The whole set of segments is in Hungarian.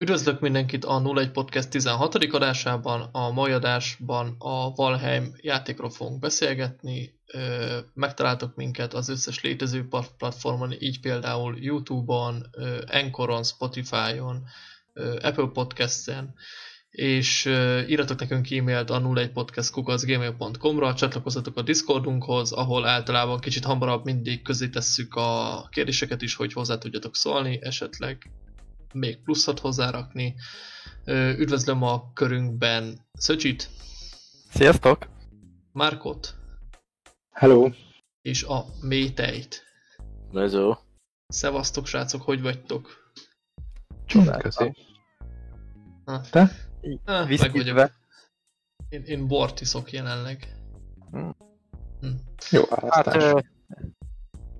Üdvözlök mindenkit a 01 Podcast 16. adásában. A mai adásban a Valheim játékról fogunk beszélgetni. Megtaláltok minket az összes létező platformon, így például Youtube-on, Anchoron, Spotify-on, Apple Podcast-en, és írjatok nekünk e-mailt a 01podcastkukaszgmail.com-ra, csatlakozzatok a Discordunkhoz, ahol általában kicsit hamarabb mindig közé tesszük a kérdéseket is, hogy hozzá tudjatok szólni, esetleg még pluszot hozzárakni. Üdvözlöm a körünkben Szöcsit. Sziasztok! Márkot. Hello! És a Métejt. Mezó. Szevasztok srácok, hogy vagytok? Csodálkozom. Te? Ah, meg vagyok. Én, én bort iszok jelenleg. Hm. Hm. Jó, hát,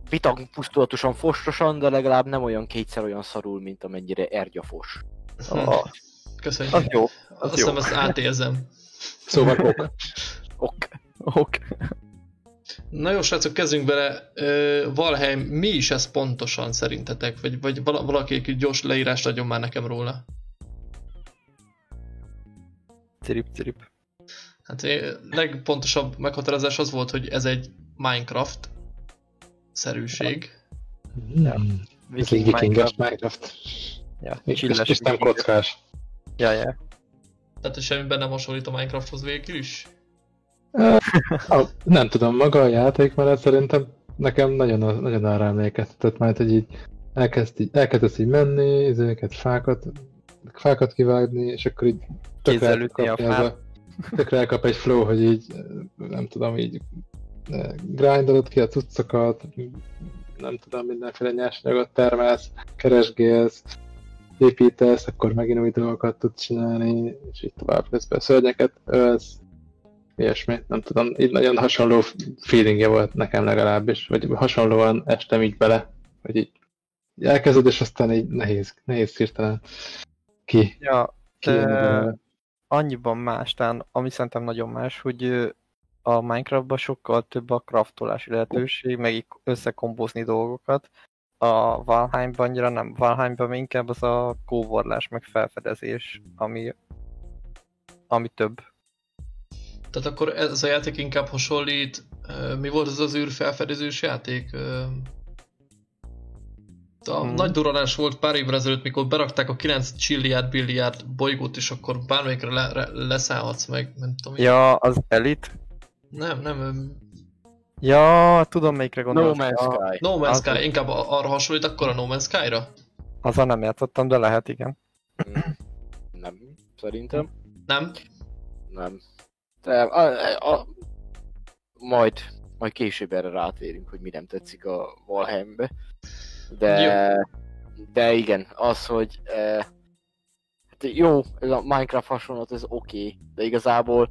vitang pusztulatosan fostosan, de legalább nem olyan kétszer olyan szarul, mint amennyire Ergya fos. Oh. Köszönjük. Az jó. Az Azt hiszem, ezt átérzem. Szóval ok. ok. Ok. Na jó, srácok, kezdjünk bele. Uh, Valheim, mi is ez pontosan szerintetek? Vagy, vagy valaki egy gyors leírást adjon már nekem róla? Cirip, cirip. Hát legpontosabb meghatározás az volt, hogy ez egy Minecraft, szerűség. Ja. Viking Vikinges Minecraft. Ja, és, és nem kockás. Ja, ja. Tehát semmiben nem hasonlít a Minecrafthoz végül is? Uh, nem tudom, maga a játék mellett szerintem nekem nagyon, nagyon arra emlékeztetett, mert hogy így elkezd így, elkezdesz így menni, ezeket fákat, fákat kivágni, és akkor így tökre a, a tökre elkap egy flow, hogy így nem tudom, így grindolod ki a cuccokat, nem tudom, mindenféle nyersanyagot termelsz, keresgélsz, építesz, akkor megint új dolgokat tudsz csinálni, és így tovább közben szörnyeket ölsz, ilyesmi, nem tudom, így nagyon hasonló feelingje volt nekem legalábbis, vagy hasonlóan estem így bele, hogy így, elkezded, és aztán így nehéz, nehéz hirtelen ki. Ja, ki de annyiban más, tehát ami szerintem nagyon más, hogy a Minecraftban sokkal több a craftolási lehetőség, meg összekombozni dolgokat. A Valheimban annyira nem. Valheimban inkább az a kóvorlás, meg felfedezés, ami, ami több. Tehát akkor ez a játék inkább hasonlít, mi volt az űr felfedezős játék? A hmm. nagy duranás volt pár évvel ezelőtt, mikor berakták a 9 csilliárd billiárd bolygót, és akkor bármelyikre le, le, leszállhatsz meg, nem tudom. Ja, az Elite? Nem, nem. Ja, tudom melyikre gondolsz. No Man's Sky. No Man's Sky, inkább arra hasonlít akkor a No Man's Sky-ra? Azzal nem játszottam, de lehet, igen. Nem, szerintem. Nem? Nem. De a, a, majd, majd később erre rátérünk, hogy mi nem tetszik a Valheimbe. De, jó. de igen, az, hogy e, hát jó, ez a Minecraft hasonlat, ez oké, okay, de igazából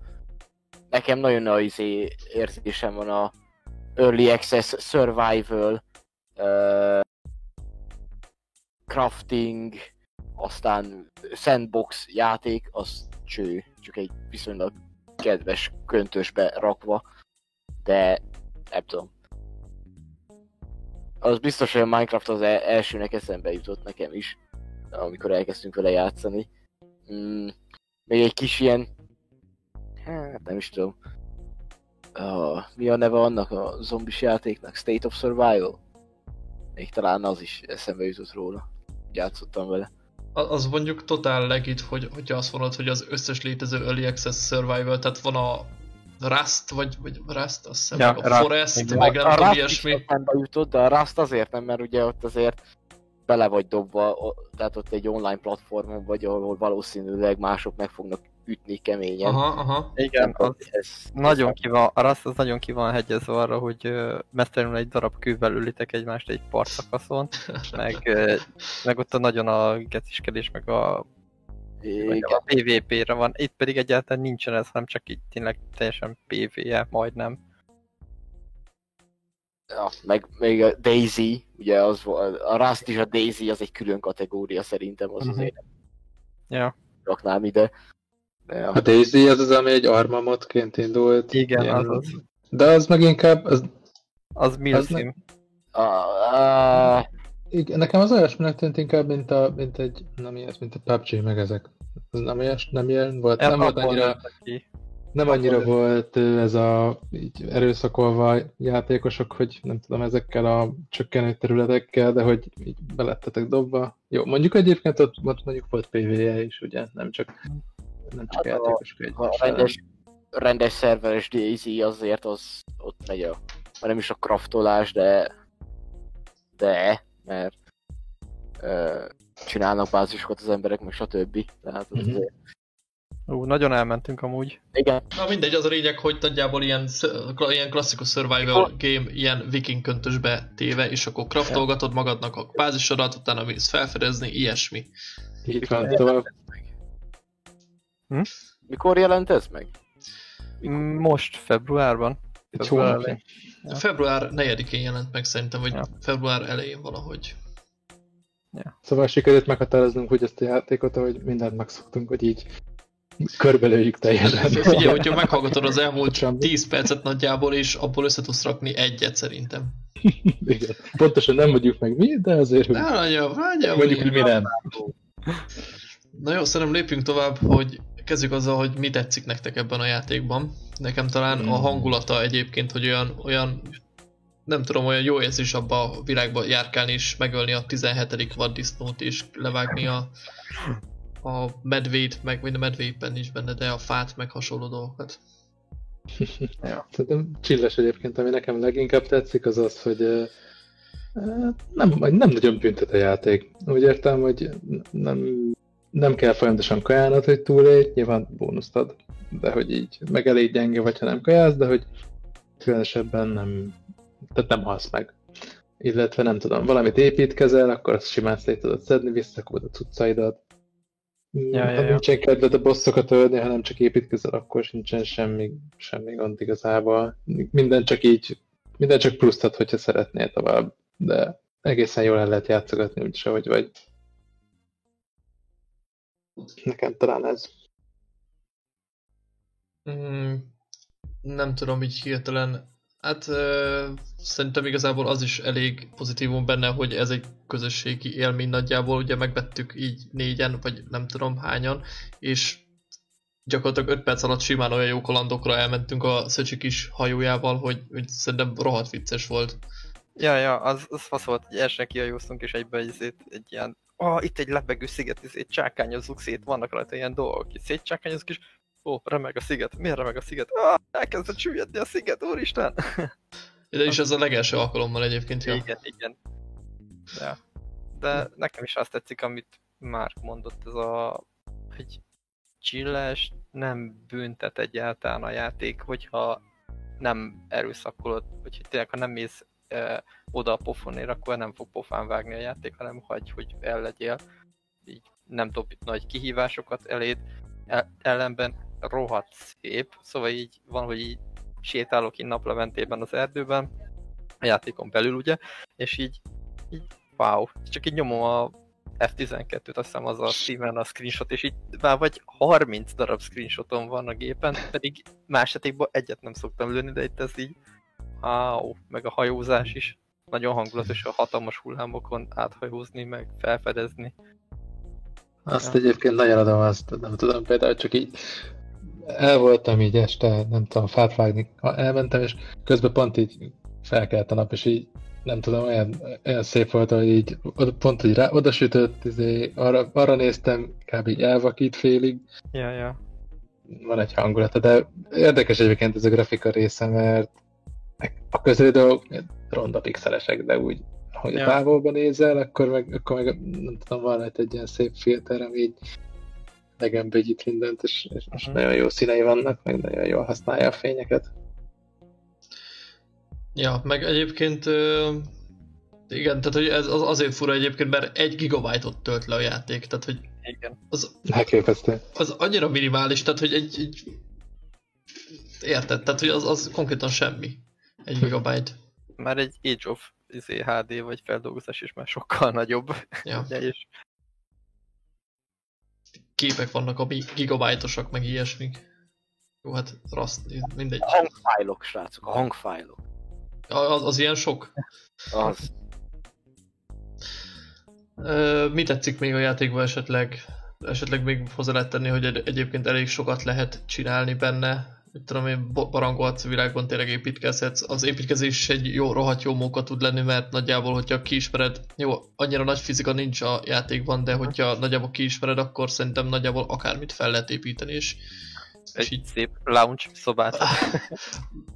nekem nagyon nagy izé érzésem van a Early Access Survival, uh, crafting, aztán sandbox játék, az cső, csak egy viszonylag kedves köntösbe rakva, de nem tudom. Az biztos, hogy a Minecraft az e- elsőnek eszembe jutott nekem is, amikor elkezdtünk vele játszani. Mm, még egy kis ilyen hát nem is tudom. Uh, mi a neve annak a zombis játéknak? State of Survival? Még talán az is eszembe jutott róla. Játszottam vele. Az mondjuk totál legit, hogy, hogyha azt mondod, hogy az összes létező Early Access Survival, tehát van a Rust, vagy, vagy Rust, azt hiszem, ja, a Forest, igen. meg nem a tudom, ilyesmi. jutott, de a Rust azért nem, mert ugye ott azért bele vagy dobva, tehát ott egy online platformon vagy, ahol valószínűleg mások meg fognak ütni keményen. Aha, aha. Igen, az ez, nagyon ki van, a rassz az nagyon ki van hegyezve arra, hogy mesztelenül egy darab kővel ülitek egymást egy partszakaszon, meg, meg ott a nagyon a geciskedés, meg a igen. a PvP-re van. Itt pedig egyáltalán nincsen ez, hanem csak itt tényleg teljesen PvE, majdnem. Ja, meg még a Daisy, ugye az a Rust is a Daisy az egy külön kategória szerintem, az uh-huh. azért ja. raknám ide. De a Daisy az az, ami egy armamotként indult. Igen, ilyen. az az. De az meg inkább... Az, az mi az cím? A, a, Igen, nekem az olyasminek tűnt inkább, mint, a, mint egy, nem ilyen, mint a PUBG, meg ezek. Ez nem, olyas, nem ilyen volt, nem volt annyira, nem annyira volt ez a így erőszakolva játékosok, hogy nem tudom, ezekkel a csökkenő területekkel, de hogy így belettetek dobva. Jó, mondjuk egyébként ott, ott mondjuk volt PvE is, ugye, nem csak, nem csak hát játékosok egy. A rendes, rendes szerveres DayZ azért az ott megy a, nem is a kraftolás, de de, mert ö, csinálnak bázisokat az emberek, meg stb. Tehát az mm-hmm. Ú, nagyon elmentünk amúgy. Igen. Na mindegy, az a lényeg, hogy nagyjából ilyen, ilyen klasszikus survival game, ilyen viking köntösbe téve, és akkor craftolgatod magadnak a bázisodat, utána mész felfedezni, ilyesmi. Így van, tovább. Hm? Mikor jelent ez meg? Mikor? Most, februárban. Február, ja. február 4-én jelent meg szerintem, vagy ja. február elején valahogy. Ja. Szóval sikerült meghatároznunk hogy ezt a játékot, hogy mindent megszoktunk, hogy így körbelőjük teljesen. Figyelj, hogyha meghallgatod az elmúlt 10 percet nagyjából, és abból össze tudsz rakni egyet szerintem. Igen. Pontosan nem mondjuk meg mi, de azért... Ne, nagyon, nagyon, mondjuk, hogy mi nem. Na jó, szerintem lépjünk tovább, hogy kezdjük azzal, hogy mi tetszik nektek ebben a játékban. Nekem talán hmm. a hangulata egyébként, hogy olyan, olyan nem tudom, olyan jó érzés abba a világba járkálni és megölni a 17. vaddisznót és levágni a, a medvét, meg mind a medvépen is benne, de a fát, meg hasonló dolgokat. ja. Szerintem csilles egyébként, ami nekem leginkább tetszik, az az, hogy nem, nem nagyon büntet a játék. Úgy értem, hogy nem, nem kell folyamatosan kajánod, hogy túlélj, nyilván bónuszt ad, de hogy így meg elég gyenge vagy, ha nem kajász, de hogy különösebben nem, tehát nem halsz meg. Illetve nem tudom, valamit építkezel, akkor azt simán szét tudod szedni, visszakód a cuccaidat, Ja, ha ja, ja. nincsen kedved a bosszokat ölni, hanem csak építkezel, akkor sincsen semmi, semmi gond igazából. Minden csak így, minden csak plusztat, hogyha szeretnél tovább, de egészen jól el lehet játszogatni, úgyis ahogy vagy. Nekem talán ez. Mm, nem tudom így hirtelen Hát ö, szerintem igazából az is elég pozitívum benne, hogy ez egy közösségi élmény nagyjából, ugye megvettük így négyen, vagy nem tudom hányan, és gyakorlatilag 5 perc alatt simán olyan jó kalandokra elmentünk a Szöcsi kis hajójával, hogy, hogy szerintem rohadt vicces volt. Ja, ja, az, az fasz volt, hogy elsőnek kihajóztunk, és egybe egy, egy ilyen, ah, itt egy lebegő sziget, ezért csákányozzuk szét, vannak rajta ilyen dolgok, itt szétcsákányozzuk, és Ó, remeg a sziget. Miért remeg a sziget? Ah, elkezdett süllyedni a sziget, úristen! De is ez a legelső alkalommal egyébként, ja. Igen, igen. Ja. De nekem is azt tetszik, amit már mondott, ez a... hogy chilles, nem büntet egyáltalán a játék, hogyha nem erőszakolod, vagy hogy tényleg, ha nem mész e, oda a pofonért, akkor nem fog pofán vágni a játék, hanem hagy, hogy el legyél. Így nem dob nagy kihívásokat eléd, e, ellenben rohadt szép, szóval így van, hogy így sétálok én naplementében az erdőben, a játékon belül ugye, és így, így wow, csak így nyomom a F12-t, azt hiszem az a Steven a screenshot, és így már vagy 30 darab screenshotom van a gépen, pedig más játékban egyet nem szoktam lőni, de itt ez így wow, meg a hajózás is nagyon hangulatos a hatalmas hullámokon áthajózni, meg felfedezni. Azt ja. egyébként nagyon adom, azt nem tudom, például csak így el voltam így este, nem tudom, fát vágni, elmentem, és közben pont így felkelt a nap, és így nem tudom, olyan, olyan szép volt, hogy így pont, hogy rá, oda sütött, izé, arra, arra néztem, kb. így elvakít félig. Ja, ja. Van egy hangulata, de érdekes egyébként ez a grafika része, mert a közeli dolgok ronda pixelesek, de úgy, hogy ja. a távolban nézel, akkor meg, akkor meg nem tudom, van egy ilyen szép filter, ami így megembegyít mindent, és, és most uh-huh. nagyon jó színei vannak, meg nagyon jól használja a fényeket. Ja, meg egyébként igen, tehát hogy ez az azért fura egyébként, mert egy gigabájtot tölt le a játék, tehát hogy igen. Az, Elképesztő. Az annyira minimális, tehát hogy egy, egy érted, tehát hogy az, az konkrétan semmi. Egy gigabyte. Már egy Age of izé, HD vagy feldolgozás is már sokkal nagyobb. Ja. és képek vannak, ami gigabájtosak, meg ilyesmik. Jó, hát raszt, mindegy. A hangfájlok, srácok, a hangfájlok. Az, az ilyen sok? Az. Ö, mi tetszik még a játékban esetleg? Esetleg még hozzá lehet tenni, hogy egy- egyébként elég sokat lehet csinálni benne. Tudom én, barangolhatsz a világban, tényleg építkezhetsz. Az építkezés egy jó, rohadt jó móka tud lenni, mert nagyjából, hogyha kiismered, jó, annyira nagy fizika nincs a játékban, de hogyha nagyjából kiismered, akkor szerintem nagyjából akármit fel lehet építeni, és, és Egy így szép lounge szobát.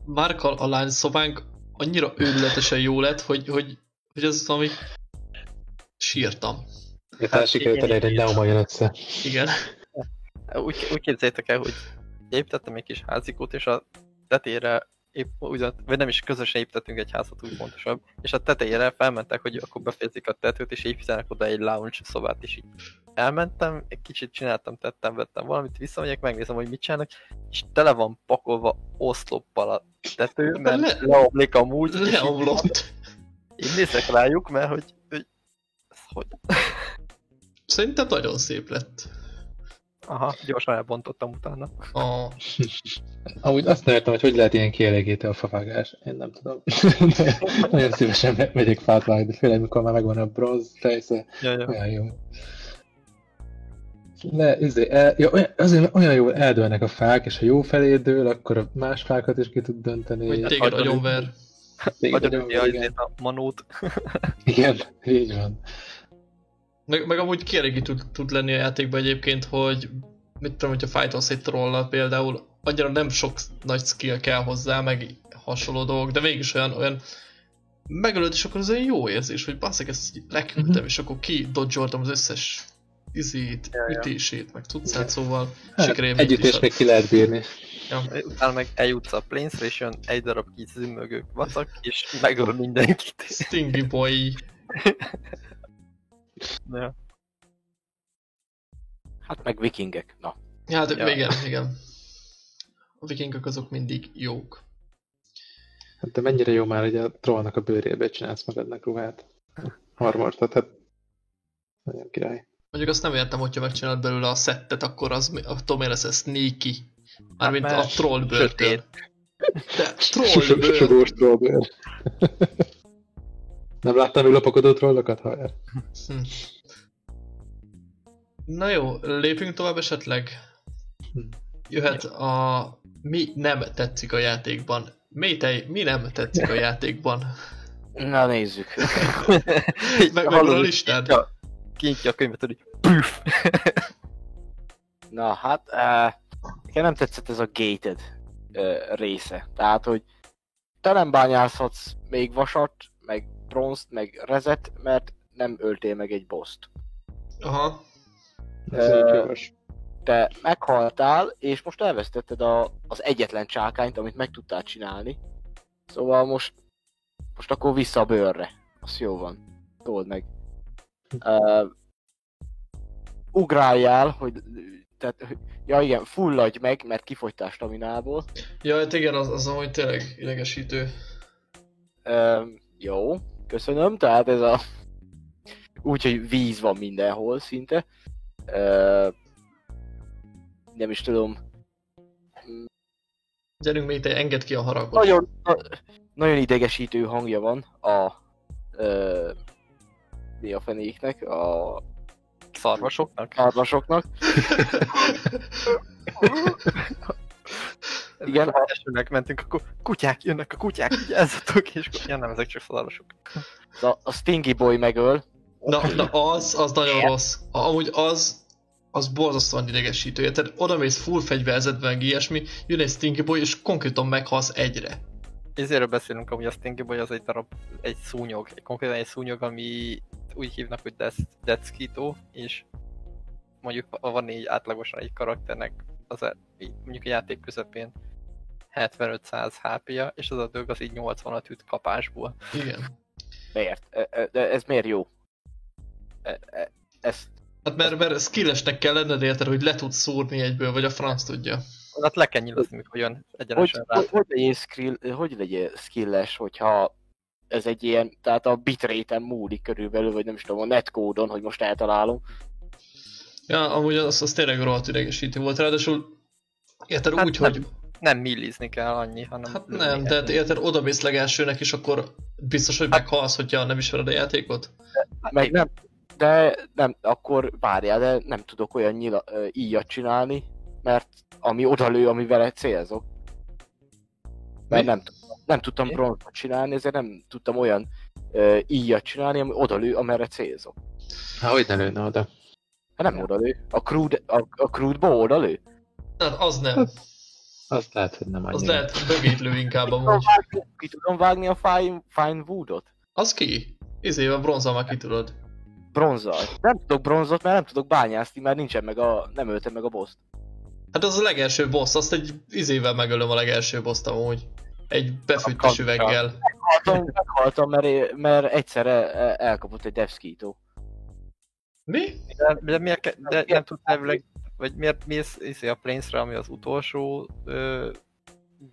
Márkal a lány szobánk annyira őrületesen jó lett, hogy, hogy, hogy ez valami sírtam. Miután sikerült elérni, hogy össze. Igen. Úgy, úgy képzeljétek el, hogy építettem egy kis házikót, és a tetejére épp, ugyan, vagy nem is közösen építettünk egy házat, úgy pontosabb, és a tetejére felmentek, hogy akkor befejezik a tetőt, és építenek oda egy lounge szobát, így elmentem, egy kicsit csináltam, tettem, vettem valamit, visszamegyek, megnézem, hogy mit csinálnak, és tele van pakolva oszloppal a tető, mert Le- leomlik amúgy, Leomlott. így nézek rájuk, mert hogy, hogy ez hogy? Szerintem nagyon szép lett. Aha, gyorsan elbontottam utána. A, Amúgy azt nem értem, hogy hogy lehet ilyen kielégítő a favágás. Én nem tudom. Nagyon szívesen me- megyek fát vágni, főleg mikor már megvan a bronz fejsze. Ja, ja. Olyan jó. Le, izé, el, ja, olyan, azért olyan jól eldőlnek a fák, és ha jó felé dől, akkor a más fákat is ki tud dönteni. hogy téged agyon- agyonver. Agyonver, a manót. igen, így van. Meg, meg amúgy kielégítő tud, tud lenni a játékban egyébként, hogy mit tudom, hogyha fightos egy trollal például, annyira nem sok nagy skill kell hozzá, meg hasonló dolgok, de mégis olyan, olyan megölöd, és akkor az olyan jó érzés, hogy basszak, ezt így leküldtem, Mhm. és akkor ki az összes izét, Ja, ja. ütését, meg szóval Hát, sikerélményt együtt is is ad. még ki lehet bírni. Ja. Utána meg eljutsz a Plains-re, és jön egy darab kis zümmögő vacak, és megöl mindenkit. Stingy boy. Ja. Hát meg vikingek. Na. Ja, hát Ja. igen, igen. A vikingek azok mindig jók. Hát de mennyire jó már, hogy a trollnak a bőrébe csinálsz magadnak ruhát. Armortot, hát nagyon király. Mondjuk azt nem értem, hogyha megcsinálod belőle a szettet, akkor az, attól miért lesz ez sneaky? Mármint Hát, a troll sötét. De troll bőr. Sugós trollbőr. Nem láttam még lopakodó trollokat, haver? Hm. Na jó, lépjünk tovább esetleg. Hm. Jöhet a mi nem tetszik a játékban. Métej, mi nem tetszik a játékban? Na nézzük. Meg, meg a listád? Kinyitja, kinyitja a könyvet, hogy püff. Na hát, uh, nekem nem tetszett ez a gated uh, része. Tehát, hogy te nem bányászhatsz még vasat, meg bronzt, meg rezet, mert nem öltél meg egy boszt. Aha. Ez. Te meghaltál, és most elvesztetted a, az egyetlen csákányt, amit meg tudtál csinálni. Szóval most, most akkor vissza a bőrre. Az jó van. Told meg. Uh, ugráljál, hogy tehát, ja igen, fulladj meg, mert kifogytál staminából. Ja, hát igen, az, az amúgy tényleg idegesítő. Uh, jó, köszönöm, tehát ez a... Úgy, hogy víz van mindenhol szinte. Uh, nem is tudom, Gyerünk Métej, engedd ki a haragot. nagyon, na, nagyon idegesítő hangja van a ö, mi a fenéknek, a Szarvasoknak? szarvasoknak. Igen, Ha esőnek mentünk, akkor kutyák jönnek, a kutyák, vigyázzatok, és ja nem, ezek csak szarvasok. A, a Stingy Boy megöl. Na, na az, az nagyon rossz. Amúgy az, az borzasztóan idegesítő. Tehát oda mész full fegyverzetben, meg ilyesmi, jön egy Stinky Boy, és konkrétan meghalsz egyre. Ezért beszélünk amúgy a Stinky Boy, az egy darab, egy szúnyog, egy konkrétan egy szúnyog, ami úgy hívnak, hogy Death, Deathskito, és mondjuk ha van így átlagosan egy karakternek, az a, így, mondjuk a játék közepén 75-100 HP-ja, és az a dög az így 80-at üt kapásból. Igen. Miért? De ez miért jó? E- e- Ezt Hát mert, mert skillesnek kell lenned érted, hogy le tudsz szúrni egyből, vagy a franc tudja. Hát le kell nyilazni, mikor jön hogy, egyenesen rá. hogy, hogy, legyél skill, hogy legyél skilles, hogyha ez egy ilyen, tehát a bitrate-en múlik körülbelül, vagy nem is tudom, a netcode-on, hogy most eltalálom. Ja, amúgy az, az tényleg rohadt idegesítő volt, ráadásul érted Hát úgy, nem. hogy Nem millizni kell annyi, hanem... hát nem, tehát érted, oda mész legelsőnek, és akkor biztos, hogy Hát- meghalsz, hogyha nem ismered a játékot? Meg nem, de nem, akkor várjál, de nem tudok olyan nyila, íjat csinálni, mert ami odalő, ami vele célzok. Mert Mi? nem, tudtam- nem tudtam bronzot csinálni, ezért nem tudtam olyan ö, íjat csinálni, ami odalő, amerre célzok. Hát hogy ne lőne oda? Hát nem odalő. A crude, a, a crude-ba odalő. Hát az nem. Hát, Azt lehet, hogy nem Az annyira. lehet bögét lő inkább amúgy. ki tudom vágni a fine, fine woodot. Az ki? Izével bronzal már ki tudod. Bronzzal. Nem tudok bronzot, mert nem tudok bányászni, mert nincsen meg a... nem öltem meg a boss Hát az a legelső boss, azt egy izével megölöm a legelső boss amúgy. Egy befűttes üveggel. Meghaltam, meghaltam mert, mert egyszer el, el- elkapott egy devskító. Mi? De, de, miért, de nem tudtál elvileg, vagy miért mész izé, a Plains-re, ami az utolsó ö,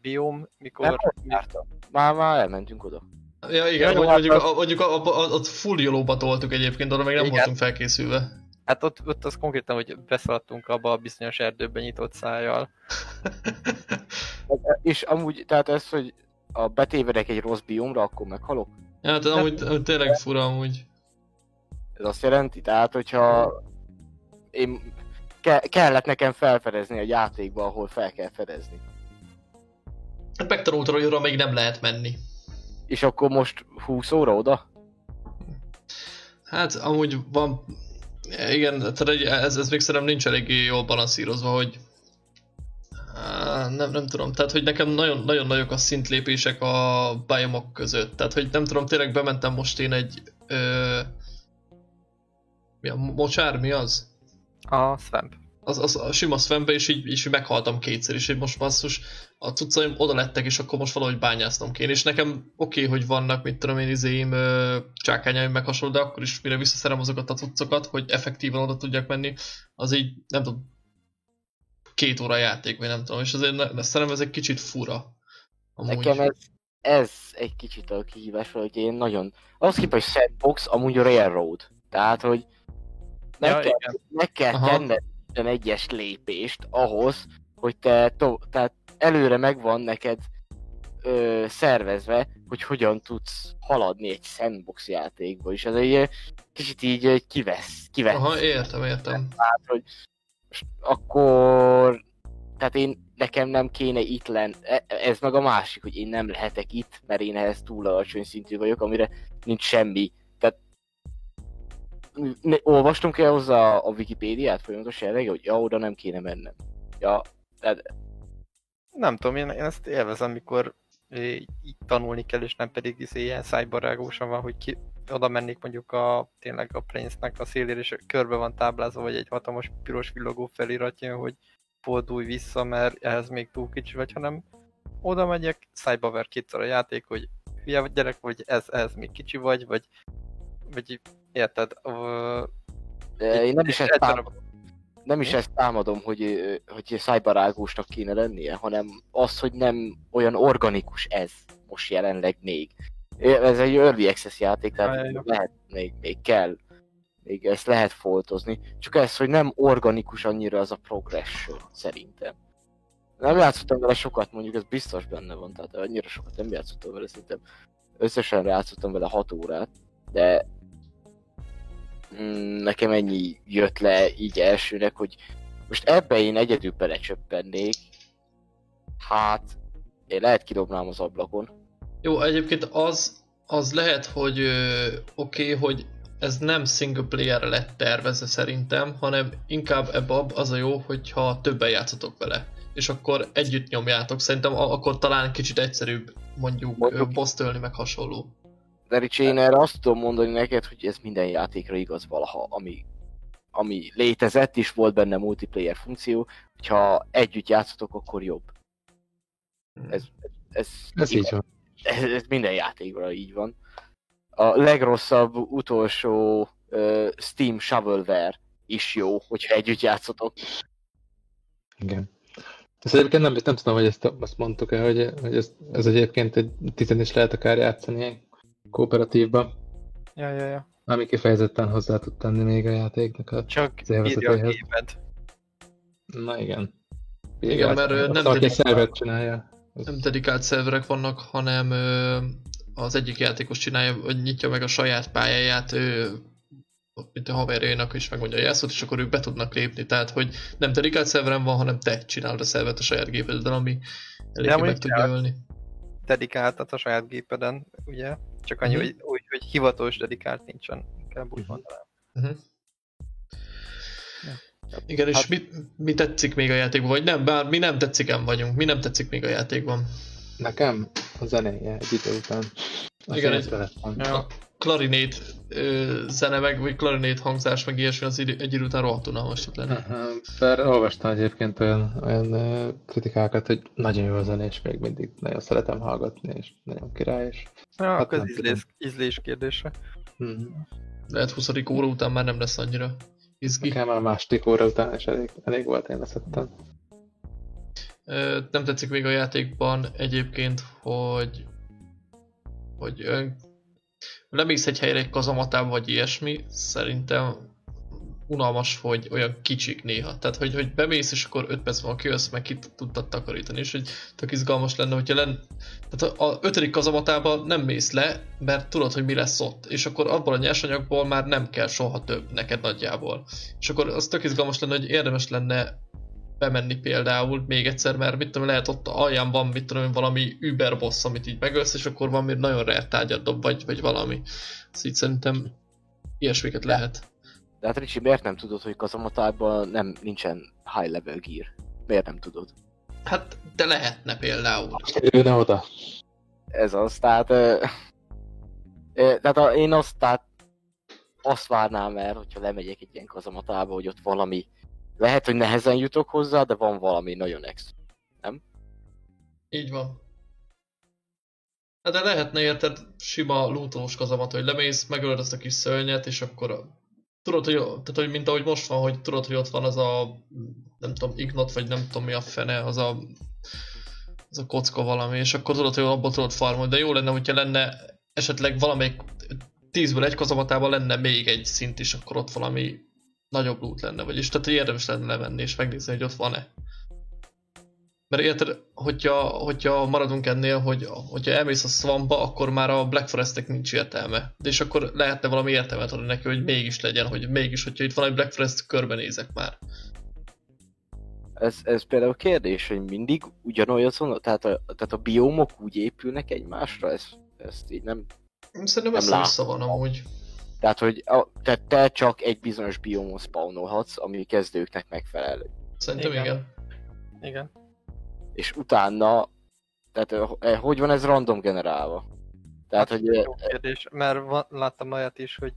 biom, Nem, mikor... ott jártam. Már, már elmentünk oda. Ja igen, Jó, hogy hát mondjuk, az- a, mondjuk a, a, a, ott full jolóba toltuk egyébként, arra még nem Igen. voltunk felkészülve. Hát ott, ott az konkrétan, hogy beszaladtunk abba a bizonyos erdőbe nyitott szájjal. És amúgy, tehát ez, hogy a betévedek egy rossz biomra, akkor meghalok? Ja, hát amúgy amúgy tényleg fura amúgy. Ez azt jelenti, tehát hogyha én ke- kellett nekem felfedezni a játékba, ahol fel kell fedezni. Megtanultad, hogy még nem lehet menni. És akkor most 20 óra oda? Hát amúgy van... Igen, tehát ez, ez még szerintem nincs eléggé jól balanszírozva, hogy... Nem, nem tudom, tehát hogy nekem nagyon, nagyon nagyok a szintlépések a biomok között. Tehát hogy nem tudom, tényleg bementem most én egy... Ö, mi a mocsár, mi az? A Swamp. az, az a sima Svenbe, és így, és így meghaltam kétszer, és így most basszus, a cuccaim oda lettek, és akkor most valahogy bányásznom kéne, és nekem oké, okay, hogy vannak, mit tudom én, izéim, ö, csákányaim meg hasonló, de akkor is mire visszaszerem azokat a cuccokat, hogy effektívan oda tudjak menni, az így, nem tudom, két óra játék, vagy nem tudom, és azért ne, ne, szerintem ez egy kicsit fura. Amúgy. Nekem ez, ez egy kicsit a kihívás, hogy én nagyon... Az képest, hogy sandbox, amúgy a railroad. Tehát, hogy meg, Ja, kell, igen. meg kell Aha. tenned minden egyes lépést ahhoz, hogy te to- tehát előre megvan neked ö, szervezve, hogy hogyan tudsz haladni egy sandbox játékba, és ez egy kicsit így kivesz, kivesz. Aha, értem, értem. Tehát, hogy akkor tehát én nekem nem kéne itt lenni, E- ez meg a másik, hogy én nem lehetek itt, mert én ehhez túl alacsony szintű vagyok, amire nincs semmi. Olvastunk el hozzá a Wikipédiát folyamatos jelleg, hogy ja, oda nem kéne mennem. Ja, tehát Nem tudom, én, én ezt élvezem, mikor ö, így tanulni kell, és nem pedig izé, ilyen szájbarágósan van, hogy ki, oda mennék mondjuk a, tényleg a Plains-nek a szélére, és körbe van táblázva, vagy egy hatalmas piros villogó felirat hogy fordulj vissza, mert ehhez még túl kicsi vagy, hanem oda megyek, szájba ver kétszer a játék, hogy hülye vagy gyerek, vagy ez, ez még kicsi vagy, vagy, vagy érted? Eh, én nem is ezt támadom, nem is ezt támadom, hogy, hogy szájbarágósnak kéne lennie, hanem az, hogy nem olyan organikus ez most jelenleg még. Ez egy early access játék, tehát ja. lehet, még, még kell, még ezt lehet foltozni. Csak ez, hogy nem organikus annyira az a progression, szerintem. Nem játszottam vele sokat, mondjuk ez biztos benne van, tehát annyira sokat nem játszottam vele, szerintem összesen játszottam vele 6 órát, de nekem ennyi jött le így elsőnek, hogy most ebbe én egyedül belecsöppennék, hát én lehet kidobnám az ablakon. Jó, egyébként az, az lehet, hogy oké, okay, hogy ez nem single player lett tervezve szerintem, hanem inkább ebbe az a jó, hogyha többen játszotok vele. És akkor együtt nyomjátok. Szerintem akkor talán kicsit egyszerűbb mondjuk Mondjuk- boss tölni, meg hasonló. De Ricsi, én erre azt tudom mondani neked, hogy ez minden játékra igaz valaha, ami, ami létezett, és volt benne multiplayer funkció, hogyha együtt játszotok, akkor jobb. Ez, ez, Ez így van. ez, ez minden játékra így van. A legrosszabb utolsó uh, Steam Shovelware is jó, hogyha együtt játszotok. Igen. Ezt egyébként nem, nem tudom, hogy ezt azt mondtuk el, hogy, hogy ez, ez egyébként egy tizen is lehet akár játszani ilyen kooperatívban, Ja, ja, ja. ami kifejezetten hozzá tud tenni még a játéknak a Csak írja a géped. Na igen. Igen, mert, ö, nem nem pedig- szervet csinálja. Nem dedikált szerverek vannak, hanem ö, az egyik játékos csinálja, vagy nyitja meg a saját pályáját ö, mint a haverjainak is megmondja a jelszót, és akkor ők be tudnak lépni. Tehát, hogy nem dedikált szerveren van, hanem te csinálod a szervet a saját gépedben, ami eléggé meg tudja ölni. Dedikáltat a saját gépeden, ugye? Csak annyi, Mhm. hogy, úgy, hogy hivatalos dedikált nincsen, inkább úgy Mhm. mondanám. Uh-huh. Igen, és Hát- mi, mi tetszik még a játékban, vagy nem, bár mi nem tetsziken vagyunk, mi nem tetszik még a játékban. Nekem a zenéje egy idő után. Azt Igen, én egy-. Ja. Klarinét ö, zene meg, vagy klarinét hangzás, meg ilyesmi az idő, egy idő után rohadt unalmas tud lenni. Aha, Bár olvastam egyébként olyan, olyan ö, kritikákat, hogy nagyon jó a zene, és még mindig nagyon szeretem hallgatni, és nagyon király, és Ja, Hát nem ízlés, ízlés kérdése. hm, Lehet 20. óra után már nem lesz annyira izgi. nekem a második óra után is elég, elég volt, én leszettem. Nem tetszik még a játékban egyébként, hogy hogy lemész egy helyre egy kazamatába vagy ilyesmi, szerintem unalmas, hogy olyan kicsik néha. Tehát, hogy, hogy bemész, és akkor 5 perc múlva kijössz, meg ki tudtad takarítani, és hogy tök izgalmas lenne, hogyha len... Tehát a ötödik kazamatában nem mész le, mert tudod, hogy mi lesz ott, és akkor abból a nyersanyagból már nem kell soha több neked nagyjából. És akkor az tök izgalmas lenne, hogy érdemes lenne bemenni például még egyszer, mert mit tudom, lehet ott alján van, mit tudom, én, valami Uber boss, amit így megölsz, és akkor van még nagyon rare tárgyat dob, vagy, vagy valami. Ezt így szerintem ilyesmiket lehet. De hát Ricsi, miért nem tudod, hogy kazamatában nem, nincsen high level gear? Miért nem tudod? Hát, de lehetne például. Jönne oda. Ez az, tehát... Ö, ö, tehát a, én azt, tehát azt várnám el, hogyha lemegyek egy ilyen kazamatába, hogy ott valami... Lehet, hogy nehezen jutok hozzá, de van valami nagyon extra. Így van. Hát de lehetne érted sima lootolós kazamat, hogy lemész, megölöd azt a kis szörnyet, és akkor a- tudod, hogy, tehát, hogy mint ahogy most van, hogy tudod, hogy ott van az a nem tudom, ignot, vagy nem tudom mi a fene, az a az a kocka valami, és akkor tudod, hogy abból tudod farmolni, de jó lenne, hogyha lenne esetleg valamelyik tízből egy kazamatában lenne még egy szint is, akkor ott valami nagyobb loot lenne, vagyis tehát hogy érdemes lenne lemenni és megnézni, hogy ott van-e. Mert érted, hogyha, hogyha maradunk ennél, hogy hogyha elmész a Swampba, akkor már a Black Forestnek nincs értelme. De és akkor lehetne valami értelmet adni neki, hogy mégis legyen, hogy mégis, hogyha itt van egy Black Forest, körbenézek már. Ez, ez például kérdés, hogy mindig ugyanolyan van, tehát a, tehát a biómok úgy épülnek egymásra, ez, ezt így nem... Szerintem Nem össze-vissza van amúgy. Tehát, hogy a, tehát te csak egy bizonyos biómon spawnolhatsz, ami kezdőknek megfelelő. Szerintem Igen. igen. Igen. És utána, tehát eh, hogy van ez random generálva? Tehát, Hát, hogy jó kérdés, mert van, láttam olyat is, hogy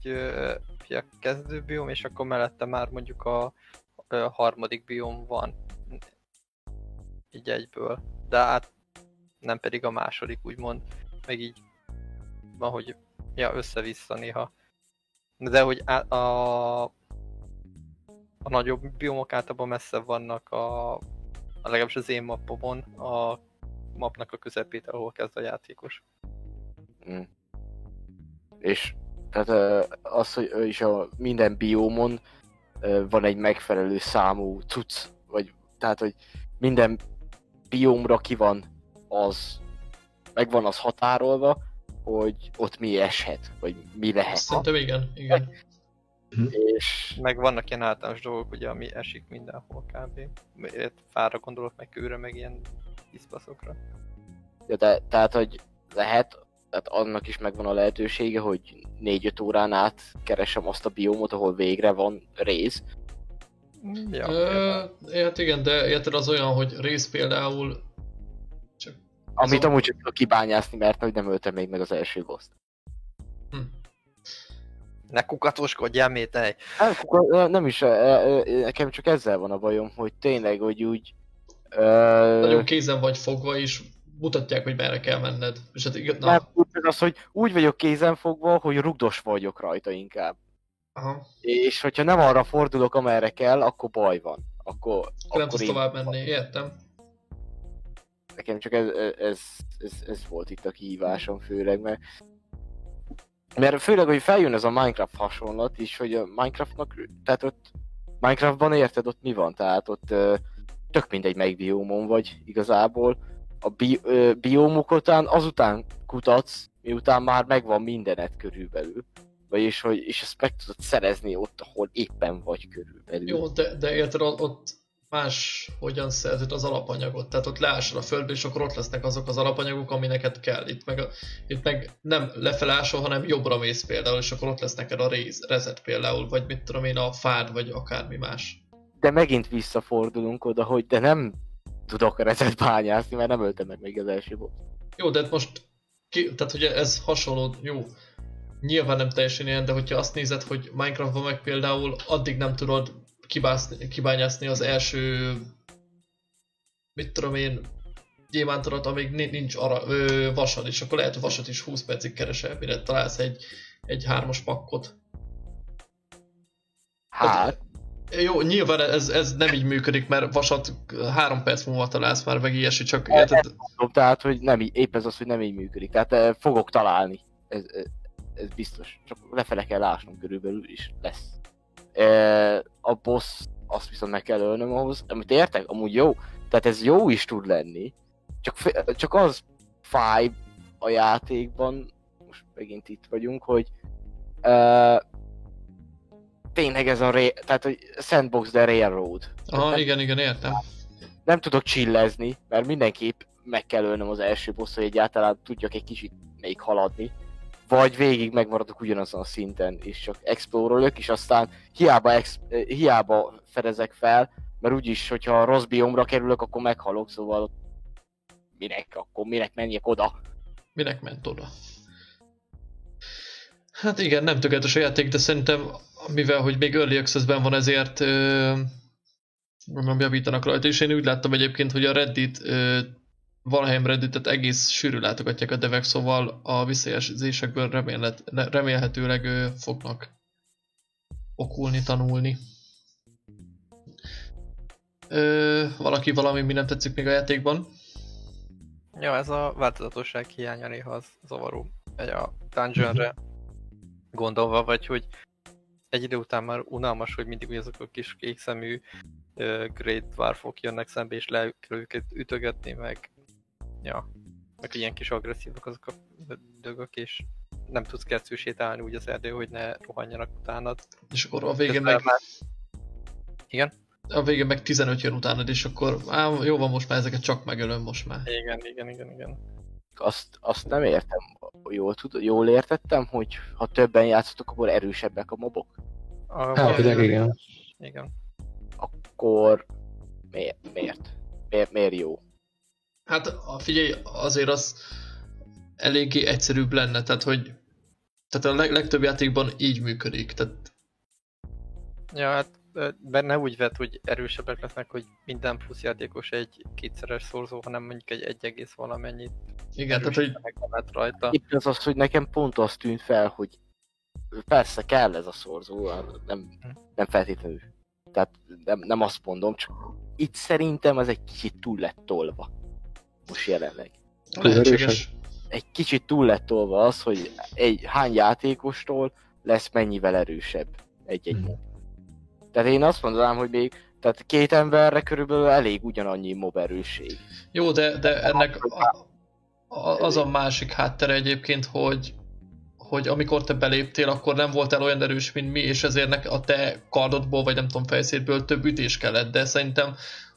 fia kezdő biom, és akkor mellette már mondjuk a, a harmadik biom van. Így egyből. De hát nem pedig a második, úgymond. Meg így van, hogy ja, össze-vissza néha. De hogy á, a, a nagyobb biomok általában messze vannak a, a legalábbis az én mappomon, a mapnak a közepét, ahol kezd a játékos. Mm. És tehát az, hogy is a minden biómon ö, van egy megfelelő számú cucc, vagy tehát, hogy minden biómra ki van az, megvan az határolva, hogy ott mi eshet, vagy mi lehet. Szerintem igen, igen. És Meg vannak ilyen általános dolgok, ugye, ami esik mindenhol kb. Fára gondolok, meg kőre, meg ilyen iszpaszokra. Ja, de, tehát, hogy lehet, tehát annak is megvan a lehetősége, hogy 4-5 órán át keresem azt a biomot, ahol végre van rész. Mm, Ja, Ö, hát igen, de érted az olyan, hogy rész például Amit amúgy csak tudok kibányászni, mert hogy nem öltem még meg az első boss hm, ne kukatoskodjál, métej! Nem, akkor, nem is, nekem csak ezzel van a bajom, hogy tényleg, hogy úgy... Ö, nagyon kézen vagy fogva, és mutatják, hogy merre kell menned. És hát igaz, nem, na, úgy meg az, hogy úgy vagyok kézen fogva, hogy rugdos vagyok rajta inkább. aha, És hogyha nem arra fordulok, amerre kell, akkor baj van. Akkor, akkor nem akkor tudsz én, tovább menni, értem. Nekem csak ez, ez, ez, ez, volt itt a kihívásom főleg, mert mert főleg, hogy feljön ez a Minecraft hasonlat is, hogy a Minecraftnak, tehát ott Minecraftban érted, ott mi van, tehát ott ö, tök mindegy melyik biómon vagy igazából. A bi, ö, biómok után azután kutatsz, miután már megvan mindenet körülbelül. Vagyis, hogy és ezt meg tudod szerezni ott, ahol éppen vagy körülbelül. Jó, de, de érted, ott más hogyan szerzed az alapanyagot. Tehát ott leásol a földbe, és akkor ott lesznek azok az alapanyagok, ami neked kell. Itt meg, itt meg nem lefele ásol, hanem jobbra mész például, és akkor ott lesz neked a réz, rezet például, vagy mit tudom én, a fád, vagy akármi más. De megint visszafordulunk oda, hogy de nem tudok rezet bányászni, mert nem öltem meg még az első boss. Jó, de most ki, tehát ugye ez hasonló, jó, nyilván nem teljesen ilyen, de hogyha azt nézed, hogy Minecraftban meg például addig nem tudod kibászni, kibányászni az első, mit tudom én, gyémántodat, amíg nincs ara, ö, vasad, és akkor lehet, hogy vasat is 20 percig keresel, mire találsz egy, egy hármas pakkot. Hát, jó, nyilván ez, ez nem így működik, mert vasat három perc múlva találsz már meg ilyesmi, csak érted? Mondom, tehát, hogy nem így, épp ez az, hogy nem így működik. Tehát eh, fogok találni. Ez, ez, ez biztos. Csak lefele kell ásnom körülbelül is lesz. E, a boss azt viszont meg kell ölnöm ahhoz, amit értek, amúgy jó. Tehát ez jó is tud lenni. Csak, csak az fáj a játékban, most megint itt vagyunk, hogy uh, tényleg ez a ré... tehát hogy sandbox de railroad. Aha, nem, igen, igen, értem. Nem tudok chillezni, mert mindenképp meg kell ölnöm az első boss, hogy egyáltalán tudjak egy kicsit még haladni. Vagy végig megmaradok ugyanazon a szinten, és csak explorolök, és aztán hiába, ex, hiába fedezek fel, mert úgyis, hogyha rossz biomra kerülök, akkor meghalok, szóval minek, akkor minek menjek oda? Minek ment oda? Hát igen, nem tökéletes a játék, de szerintem, mivel hogy még Early access van, ezért ö, gondolom javítanak rajta, és én úgy láttam egyébként, hogy a Reddit, ö, Valheim Redditet egész sűrű látogatják a devek, szóval a visszajelzésekből remélhet, remélhetőleg ö, fognak okulni, tanulni. Ö, valaki valami mi nem tetszik még a játékban? Ja, ez a változatosság hiánya néha az zavaró. Egy a dungeonre gondolva, vagy hogy egy idő után már unalmas, hogy mindig azok a kis kékszemű uh, Great Dwarfok jönnek szembe, és le kell őket ütögetni, meg ja, meg ilyen kis agresszívak azok a dögök, és nem tudsz keresztül sétálni úgy az erdő, hogy ne rohanjanak utánad. És akkor a végén meg... Már... Igen? A végén meg 15 jön utánad, és akkor á, jó van, most már ezeket csak megölöm most már. Igen, igen, igen, igen. Azt, azt nem értem jól, tud, jól értettem, hogy ha többen játszottok, akkor erősebbek a mobok? Hát, igen, igen. Igen. Akkor miért? Miért, miért, miért jó? Hát figyelj, azért az eléggé egyszerűbb lenne, tehát hogy tehát a leg, legtöbb játékban így működik, tehát... Ja, hát benne úgy vett, hogy erősebbek lesznek, hogy minden plusz játékos egy kétszeres szorzó, hanem mondjuk egy egy egész valamennyit. Igen, tehát hogy... rajta. Itt az az, hogy nekem pont azt tűnt fel, hogy persze kell ez a szorzó, nem, nem feltétlenül. Tehát nem, nem azt mondom, csak itt szerintem ez egy kicsit túl lett tolva. Most jelenleg. Lehetséges. Egy kicsit túl lett tolva az, hogy egy hány játékostól lesz mennyivel erősebb egy-egy hmm. mob. Tehát én azt mondanám, hogy még tehát két emberre körülbelül elég ugyanannyi mob erőség. Jó, de, de ennek a, a, az a másik háttere egyébként, hogy hogy amikor te beléptél, akkor nem voltál olyan erős, mint mi, és ezért a te kardodból, vagy nem tudom, fejszétből több ütés kellett, de szerintem,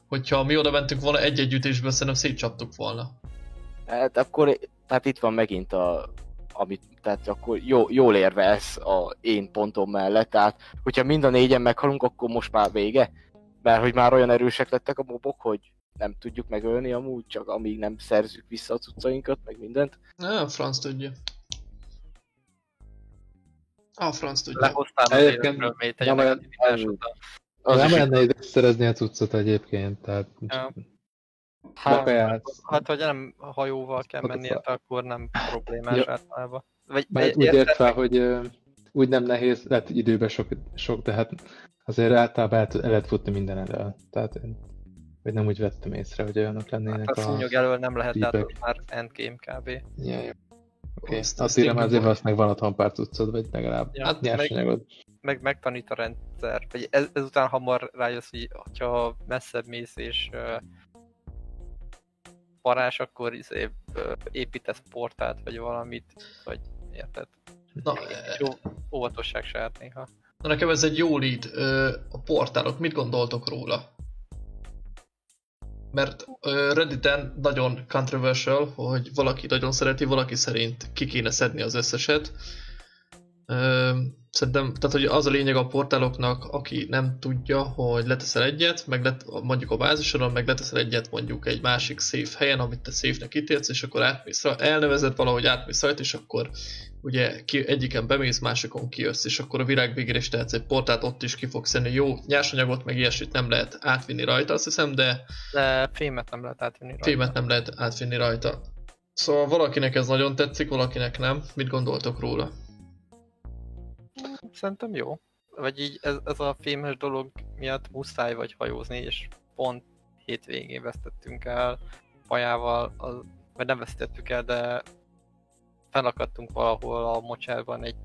hogyha mi oda mentünk volna egy-egy ütésből, szerintem szétcsaptuk volna. Hát akkor, tehát itt van megint a, amit, tehát akkor jó, jól érvelsz a én pontom mellett, tehát hogyha mind a négyen meghalunk, akkor most már vége? Mert hogy már olyan erősek lettek a mobok, hogy nem tudjuk megölni amúgy, csak amíg nem szerzük vissza a cuccainkat, meg mindent. Nem, franc tudja. A franc tudja. Lehoztál egyébként nem olyan, nem olyan nehéz szerezni a cuccot egyébként, tehát... Ja. Hát, hát, hogy nem hajóval kell menni, akkor nem problémás ja. általában. Vagy, Mert úgy ért fel, hogy úgy nem nehéz, lehet időben sok, sok de hát azért általában el, el lehet futni minden elől. Tehát én vagy nem úgy vettem észre, hogy olyanok lennének hát a... szúnyog elől nem lehet, tehát már endgame kb. Ja, jó. Oké, okay. azt írem azért valószínűleg van otthon pár cuccod, vagy legalább ja, hát nyersanyagod. Meg, meg, megtanít a rendszer, vagy ez, ezután hamar rájössz, hogy ha messzebb mész és uh, parás, akkor izé, uh, építesz portát, vagy valamit, vagy érted? Na, jó, óvatosság saját néha. Na nekem ez egy jó lead. A portálok, mit gondoltok róla? Mert Redditen nagyon controversial, hogy valaki nagyon szereti, valaki szerint ki kéne szedni az összeset. Szerintem, tehát hogy az a lényeg a portáloknak, aki nem tudja, hogy leteszel egyet, meg let, mondjuk a bázisodon, meg leteszel egyet mondjuk egy másik safe helyen, amit te safe-nek ítélsz, és akkor átmész, elnevezed valahogy átmész rajta, és akkor ugye ki, egyiken bemész, másikon kijössz, és akkor a virág végére is tehetsz egy portát, ott is ki fogsz szenni. Jó, nyersanyagot, meg ilyesmit nem lehet átvinni rajta, azt hiszem, de De fémet nem lehet átvinni rajta. fémet nem lehet átvinni rajta. Szóval valakinek ez nagyon tetszik, valakinek nem. Mit gondoltok róla? Szerintem jó. Vagy így ez, ez a fémes dolog miatt muszáj vagy hajózni, és pont hétvégén vesztettünk el pajával, az, vagy nem vesztettük el, de felakadtunk valahol a mocsárban egy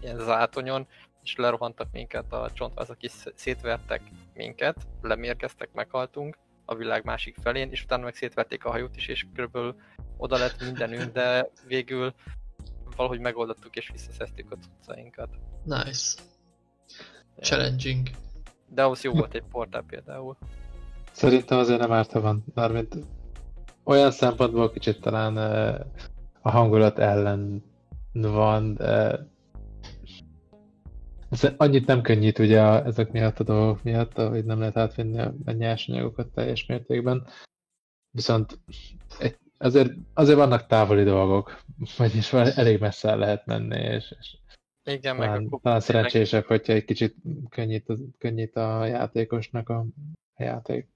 ilyen zátonyon, és lerohantak minket a csontvázak is szétvertek minket, lemérkeztek, meghaltunk a világ másik felén, és utána meg szétverték a hajót is, és körülbelül oda lett mindenünk, de végül valahogy megoldottuk és visszaszeztük a cuccainkat. Nice. Challenging. De ahhoz jó volt egy portál például. Szerintem azért nem árt, ha van. Mármint olyan szempontból kicsit talán eh, a hangulat ellen van, de ez annyit nem könnyít ugye a, ezek miatt a dolgok miatt, hogy nem lehet átvinni a, a nyersanyagokat teljes mértékben. Viszont egy, azért, azért vannak távoli dolgok, vagyis elég messze el lehet menni, és, és Igen, meg talán, akkor talán szerencsésebb, hogyha egy kicsit könnyít, a- könnyít a játékosnak a, a játék.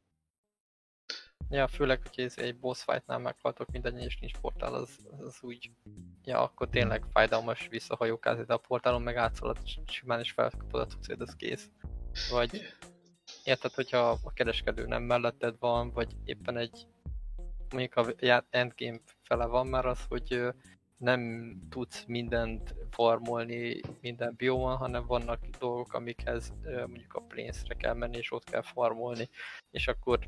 Ja, főleg, hogy ez egy boss fightnál meghaltok mindannyian, és nincs portál, az, az úgy... Ja, akkor tényleg fájdalmas visszahajókázni, de a portálon meg átszalad simán is felkapod a cuccét, az kész. Vagy érted, hogyha a kereskedő nem melletted van, vagy éppen egy mondjuk a endgame fele van már az, hogy nem tudsz mindent farmolni minden biomon, hanem vannak dolgok, amikhez mondjuk a planesre kell menni, és ott kell farmolni, és akkor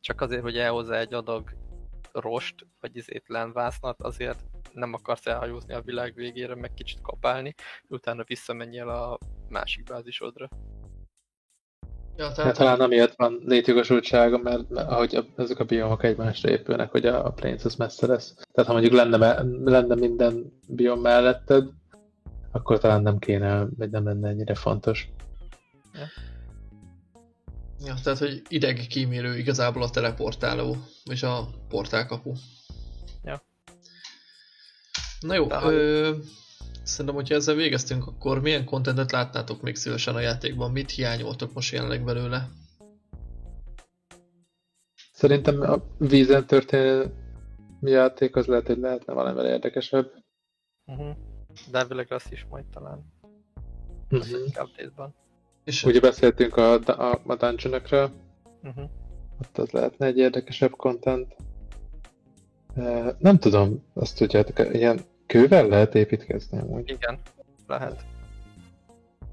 csak azért, hogy elhozzá egy adag rost, vagy izét lenvásznat, azért nem akarsz elhajózni a világ végére, meg kicsit kapálni, utána visszamenjél a másik bázisodra. Ja, Hát tehát talán amiatt van létjogosultsága, mert, mert ahogy a, ezek a biomok egymásra épülnek, hogy a, a plains az messze lesz. Tehát ha mondjuk lenne, lenne minden biom melletted, akkor talán nem kéne, vagy nem lenne ennyire fontos. Ja, tehát, hogy ideg kímélő igazából a teleportáló, és a portálkapu. Ja. Na jó, De ö, szerintem, hogyha ezzel végeztünk, akkor milyen kontentet látnátok még szívesen a játékban? Mit hiányoltok most jelenleg belőle? Szerintem a vízen történő játék az lehet, hogy lehetne valamivel érdekesebb. Uh-huh. De elvileg azt is majd talán Mhm. az egyik update-ban. És Ugye beszéltünk a, a, a dungeonokról, Uh-huh. ott az lehetne egy érdekesebb content. Eh, Nem tudom, azt tudjátok, ilyen kővel lehet építkezni amúgy. Igen, lehet.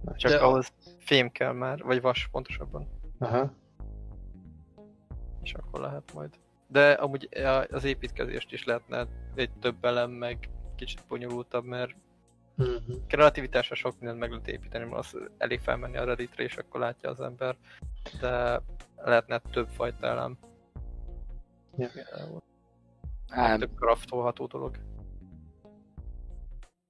Na, Csak De ahhoz fém kell már, vagy vas pontosabban, Aha. és akkor lehet majd. De amúgy az építkezést is lehetne egy több elem, meg kicsit bonyolultabb, mert Mhm. kreativitásra sok mindent meg lehet építeni, mert az elég felmenni a Redditre, és akkor látja az ember, de lehetne több fajta elem. Ja. Például Hát, Több craftolható dolog.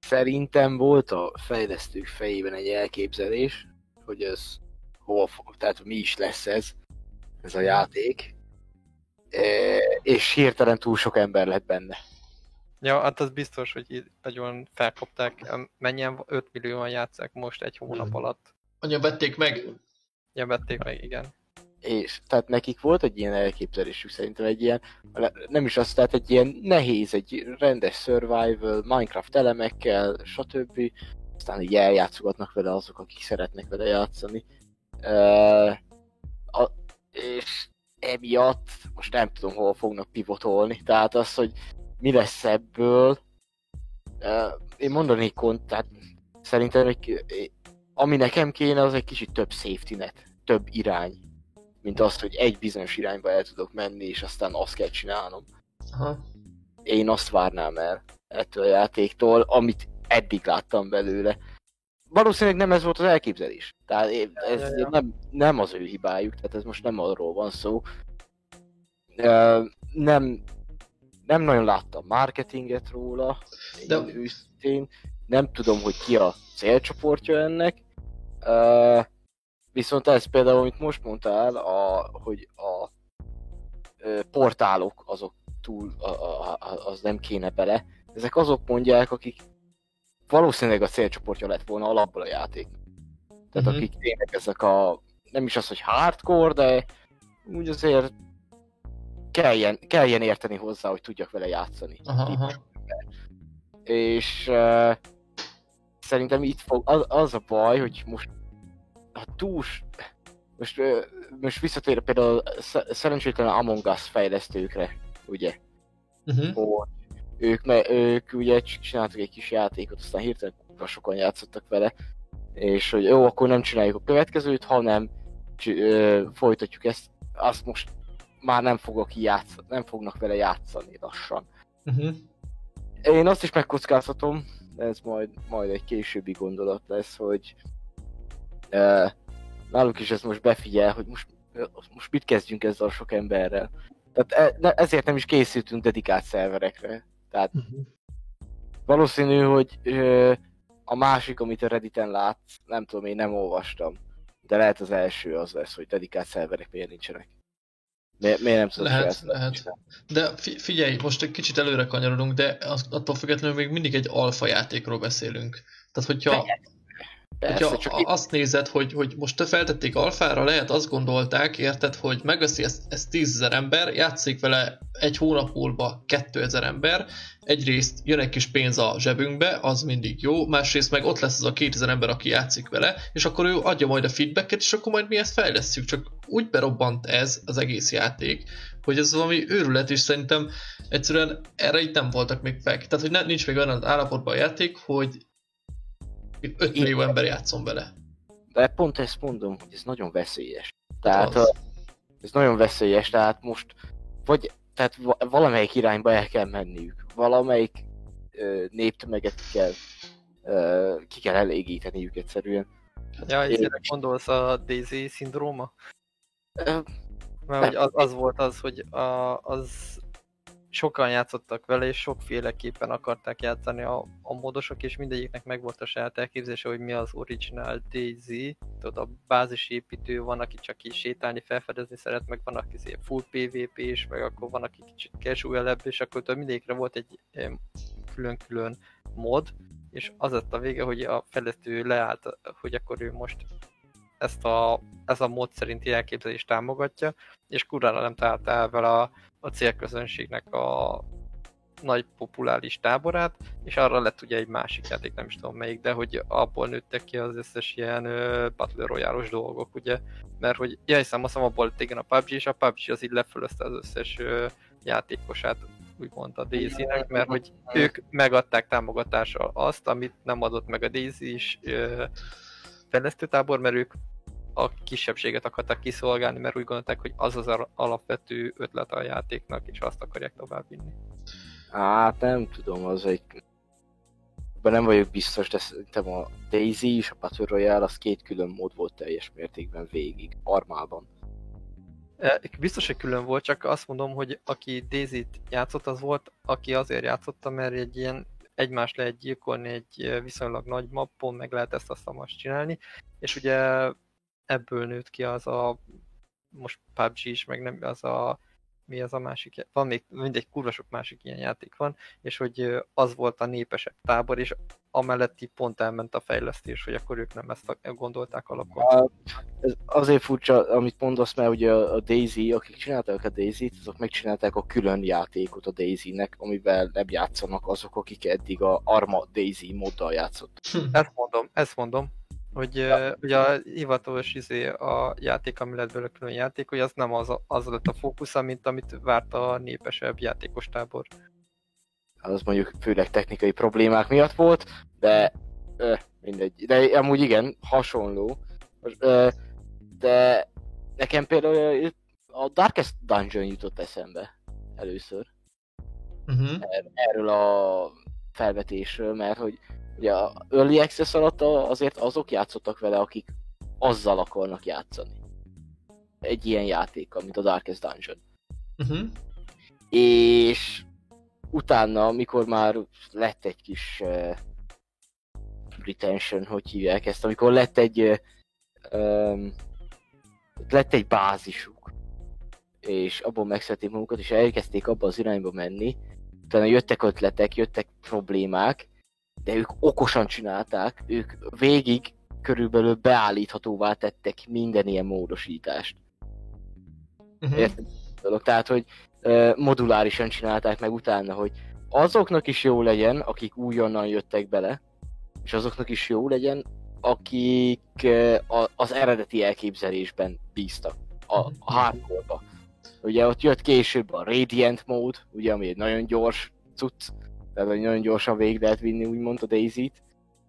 Szerintem volt a fejlesztők fejében egy elképzelés, hogy ez hova fog, tehát mi is lesz ez, ez a játék. E, és hirtelen túl sok ember lett benne. Ja, hát az biztos, hogy így nagyon felkapták. Mennyien 5 millióan játszák most egy hónap Mhm. alatt. Anya vették meg, Ja, vették meg, igen. És tehát nekik volt egy ilyen elképzelésük szerintem egy ilyen, nem is azt, tehát egy ilyen nehéz, egy rendes survival, Minecraft elemekkel, stb. Aztán így eljátszogatnak vele azok, akik szeretnek vele játszani. Uh, a, és emiatt most nem tudom, hol fognak pivotolni, tehát az, hogy mi lesz ebből, uh, én mondanék tehát szerintem egy, ami nekem kéne, az egy kicsit több safety net, több irány, mint azt, hogy egy bizonyos irányba el tudok menni, és aztán azt kell csinálnom. Aha. Én azt várnám el ettől a játéktól, amit eddig láttam belőle. Valószínűleg nem ez volt az elképzelés. Tehát ez Ja, ja, ja. Nem, nem az ő hibájuk, tehát ez most nem arról van szó. Nem, nem nagyon láttam marketinget róla, De- De... én őszintén. Nem tudom, hogy ki a célcsoportja ennek. Viszont ez például, amit most mondtál, a, hogy a ö, portálok azok túl, a, a, az nem kéne bele. Ezek azok mondják, akik valószínűleg a célcsoportja lett volna alapból a játék. Tehát Mhm. akik tényleg ezek a, nem is az, hogy hardcore, de úgy azért kelljen, kelljen érteni hozzá, hogy tudjak vele játszani. Aha, aha. És uh, szerintem itt fog, az, az a baj, hogy most a túls, most, most visszatérve például sze- szerencsétlen Among Us fejlesztőkre, ugye, Uh-huh. hogy ők, me, ők ugye csináltak egy kis játékot, aztán hirtelen sokan játszottak vele, és hogy jó, akkor nem csináljuk a következőt, hanem ö, folytatjuk ezt, azt most már nem fogok játszani, nem fognak vele játszani lassan. Uh-huh. Én azt is megkockáztatom, ez majd, majd egy későbbi gondolat lesz, hogy nálunk is ez most befigyel, hogy most, most mit kezdjünk ezzel a sok emberrel. Tehát e, ezért nem is készültünk dedikált szerverekre. Tehát Mhm. valószínű, hogy a másik, amit a Redditen látsz, nem tudom, én nem olvastam. De lehet az első az lesz, hogy dedikált szerverek miért nincsenek. Miért, miért nem tudom Lehet, lehet. De fi- figyelj, most egy kicsit előre kanyarodunk, de attól függetlenül még mindig egy alfa játékról beszélünk. Tehát, hogyha, Persze, hogyha csak a- azt nézed, hogy, hogy most te feltették alfára, lehet azt gondolták, érted, hogy megveszi ezt, ezt 10 ember, játszik vele egy hónap múlva 2000 ember, egyrészt jön egy kis pénz a zsebünkbe, az mindig jó, másrészt meg ott lesz az a 2000 ember, aki játszik vele, és akkor ő adja majd a feedbacket, és akkor majd mi ezt fejlesztjük, csak úgy berobbant ez az egész játék, hogy ez valami őrület, és szerintem egyszerűen erre itt nem voltak még fel. Tehát, hogy ne, nincs még olyan állapotban a játék, hogy 5 millió ember játszon vele. De pont ezt mondom, hogy ez nagyon veszélyes. Tehát a, ez nagyon veszélyes, tehát most vagy tehát va- valamelyik irányba el kell menniük, valamelyik ö, néptömeget ki kell, ö, ki kell elégíteniük egyszerűen. Ja, Én- ezért gondolsz a Daisy szindróma? Ö, Mert hogy az, az volt az, hogy a, az sokan játszottak vele, és sokféleképpen akarták játszani a, a módosok, és mindegyiknek megvolt a saját elképzelése, hogy mi az original Daisy. Tudod, a bázisépítő van, aki csak is sétálni, felfedezni szeret, meg van, aki szép full PvP is, meg akkor van, aki kicsit casual és akkor tudod, mindegyikre volt egy külön-külön mod, és az lett a vége, hogy a fejlesztő leállt, hogy akkor ő most ezt a, ez a mód szerinti elképzelést támogatja, és kurvára nem találta el vele a, a célközönségnek a nagy populáris táborát, és arra lett ugye egy másik játék, nem is tudom melyik, de hogy abból nőttek ki az összes ilyen ö, Battle royale dolgok, ugye, mert hogy, ja hiszem, azt abból lett igen a PUBG, és a PUBG az így lefölözte az összes ö, játékosát, úgymond a Daisy-nek, mert hogy ők megadták támogatással azt, amit nem adott meg a Daisy is ö, fejlesztőtábor, mert ők a kisebbséget akarták kiszolgálni, mert úgy gondolták, hogy az az alapvető ötlet a játéknak, és azt akarják továbbvinni. Hát nem tudom, az egy... Ebben nem vagyok biztos, de szerintem a Daisy és a Battle Royale az két külön mód volt teljes mértékben végig, armában. E, Biztos, hogy külön volt, csak azt mondom, hogy aki Daisy-t játszott, az volt, aki azért játszotta, mert egy ilyen egymást lehet gyilkolni egy ö, viszonylag nagy mappon, meg lehet ezt azt most csinálni, és ugye ebből nőtt ki az a most PUBG is, meg nem az a mi az a másik, van még mindegy kurva sok másik ilyen játék van, és hogy az volt a népesebb tábor, és amellett így pont elment a fejlesztés, hogy akkor ők nem ezt a- gondolták alapon. Ez azért furcsa, amit mondasz, mert ugye a Daisy, akik csinálták a Daisy-t, azok megcsinálták a külön játékot a Daisy-nek, amivel nem játszanak azok, akik eddig a Arma Daisy moddal játszottak. Ezt mondom, ezt mondom, hogy ja. ugye a hivatalos izé, a játék, ami lett belőle külön játék, hogy az nem az, az lett a fókusza, mint amit várt a népesebb játékos tábor. Az mondjuk főleg technikai problémák miatt volt, de ö, mindegy. De amúgy igen, hasonló. Most, ö, de nekem például a Darkest Dungeon jutott eszembe először. Uh-huh. erről a felvetésről, mert hogy Ugye a Early Access alatt azért azok játszottak vele, akik azzal akarnak játszani. Egy ilyen játékkal, mint a Darkest Dungeon. Uh-huh. És utána, amikor már lett egy kis uh, retention, hogy hívják ezt, amikor lett egy um, lett egy bázisuk, és abból megszedték magukat, és elkezdték abba az irányba menni, utána jöttek ötletek, jöttek problémák, de ők okosan csinálták, ők végig körülbelül beállíthatóvá tettek minden ilyen módosítást. Uh-huh. Érted? Tehát, hogy ö, modulárisan csinálták meg utána, hogy azoknak is jó legyen, akik újonnan jöttek bele, és azoknak is jó legyen, akik a, az eredeti elképzelésben bíztak, a, a hardcore-ba. Ugye ott jött később a Radiant mód, ugye, ami egy nagyon gyors cucc, tehát hogy nagyon gyorsan végig lehet vinni, úgymond a Daisy-t,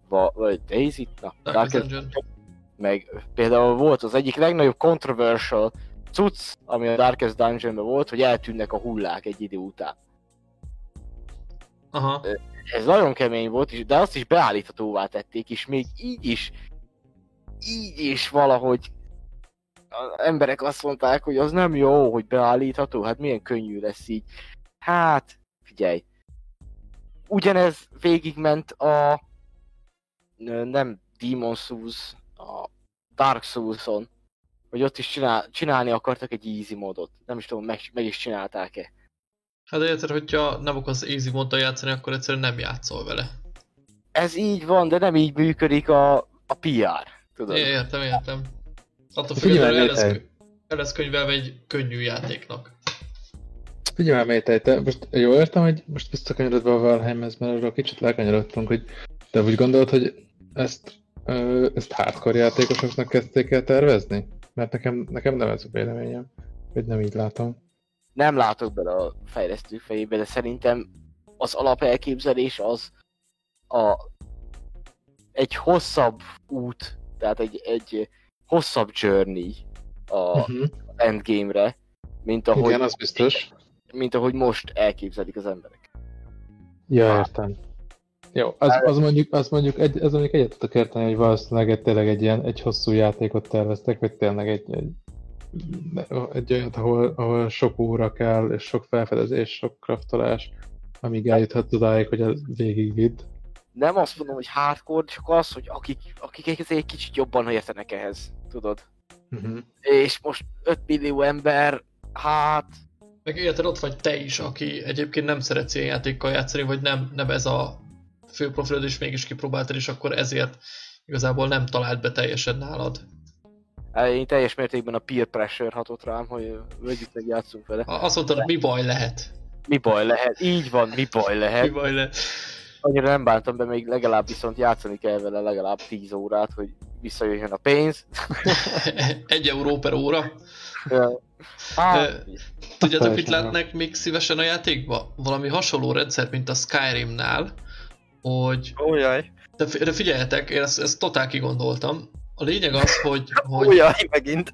Va- vagy Daisy-t? Na, Darkest Dungeon. meg például volt az egyik legnagyobb controversial cucc, ami a Darkest Dungeonben volt, hogy eltűnnek a hullák egy idő után. Aha. Ez nagyon kemény volt, de azt is beállíthatóvá tették, és még így is, így is valahogy az emberek azt mondták, hogy az nem jó, hogy beállítható, hát milyen könnyű lesz így. Hát, figyelj. Ugyanez végigment a nem Demon Souls, a Dark Souls-on, hogy ott is csinál, csinálni akartak egy easy modot. Nem is tudom, meg, meg is csinálták-e. Hát de érted, hogyha nem akarsz easy móddal játszani, akkor egyszerűen nem játszol vele. Ez így van, de nem így működik a, a PR. Tudod? É, értem, értem. Attól függetlenül el lesz könyvelve egy könnyű játéknak. Figyelj már, te most jól értem, hogy most visszakanyarodva a Valheimhez, mert arról kicsit lekanyarodtunk, hogy te úgy gondolod, hogy ezt, ö, ezt hardcore játékosoknak kezdték el tervezni? Mert nekem, nekem nem ez a véleményem, hogy nem így látom. Nem látok bele a fejlesztők fejébe, de szerintem az alapelképzelés az a, egy hosszabb út, tehát egy, egy hosszabb journey a Uh-huh. endgame-re, mint ahogy, Igen, az biztos. Mint ahogy most elképzelik az emberek. Ja, értem. Jó, az, az mondjuk, az mondjuk, egy, az mondjuk egyet tudok érteni, hogy valószínűleg egy, tényleg egy ilyen, egy hosszú játékot terveztek, vagy tényleg egy, egy, egy olyat, ahol, ahol sok óra kell, és sok felfedezés, sok kraftolás, amíg eljuthat odáig, hogy ez végigvidd. Nem azt mondom, hogy hardcore, csak az, hogy akik, akik egy kicsit jobban értenek ehhez, tudod? Uh-huh. És most 5 millió ember, hát Meg érted, ott vagy te is, aki egyébként nem szeretsz ilyen játékkal játszani, vagy nem, nem ez a fő profilod, és mégis kipróbáltad, és akkor ezért igazából nem talált be teljesen nálad. Én teljes mértékben a peer pressure hatott rám, hogy vegyük meg játszunk vele. Azt mondtad, mi baj lehet? Mi baj lehet? Így van, mi baj Mi lehet? baj lehet? Annyira nem bántam be, még legalább viszont játszani kell vele legalább 10 órát, hogy visszajöjjön a pénz. Egy euró per óra. Hát, Tudjátok, mit látnak még szívesen a játékba? Valami hasonló rendszer, mint a Skyrimnál, hogy Ójaj, de, fi- de figyeljetek, én ezt, ezt totál kigondoltam. A lényeg az, hogy, hogy ójaj, megint.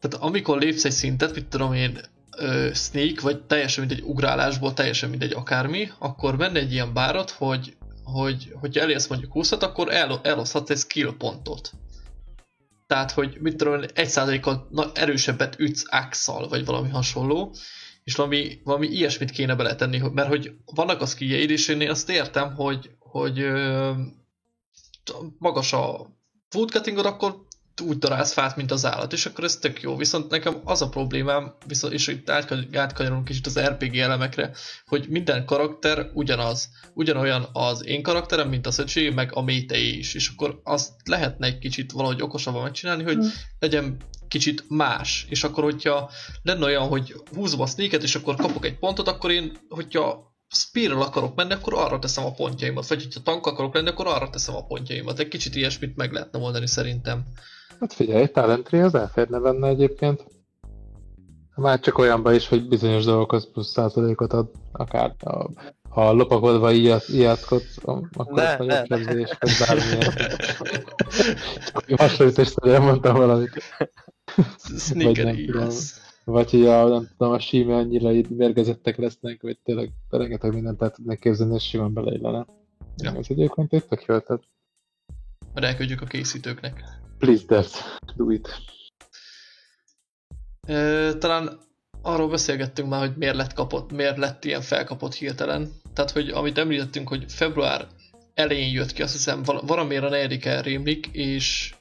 tehát amikor lépsz egy szintet, mit tudom én, ö, sneak, vagy teljesen mint egy ugrálásból, teljesen mint egy akármi, akkor benne egy ilyen bárat, hogy, hogy hogyha elérsz mondjuk 20 akkor el, eloszthatsz egy skill pontot. Tehát, hogy mit tudom egy százalékkal erősebbet ütsz axe vagy valami hasonló, és valami, valami ilyesmit kéne beletenni, mert hogy vannak a skilljeid, és én azt értem, hogy, hogy ö, magas a woodcuttingod, akkor úgy darálsz fát, mint az állat, és akkor ez tök jó. Viszont nekem az a problémám, viszont, és itt átkany- átkanyarulunk kicsit az RPG elemekre, hogy minden karakter ugyanaz. Ugyanolyan az én karakterem, mint a Szöcsé, meg a Méteé is. És akkor azt lehetne egy kicsit valahogy okosabban megcsinálni, hogy legyen kicsit más. És akkor, hogyha lenne olyan, hogy húzom a sneaket, és akkor kapok egy pontot, akkor én, hogyha spear akarok menni, akkor arra teszem a pontjaimat. Vagy hogyha tank akarok lenni, akkor arra teszem a pontjaimat. Egy kicsit ilyesmit meg lehetne oldani szerintem. Hát figyelj, Talentry az elférne benne egyébként. Már csak olyanba is, hogy bizonyos dolgokhoz plusz százalékot ad, akár a, ha lopakodva ijász, ijászkodsz, akkor Ne, nagyobb ne. kezdés, vagy bármilyen. Csak hasonlításszerűen mondtam valamit. Sneaker nem tudom. yes. Vagy hogy a, nem tudom, a síme annyira így mérgezettek lesznek, vagy tényleg rengeteg mindent el tudnak képzelni, és simán beleillene. Ja. Ez egyébként egy tök jó, tehát Majd elküldjük a készítőknek. Please Devs, do it. Ö, talán arról beszélgettünk már, hogy miért lett, kapott, miért lett ilyen felkapott hirtelen. Tehát, hogy amit említettünk, hogy február elején jött ki, azt hiszem val- valamiért a negyedike rémlik, és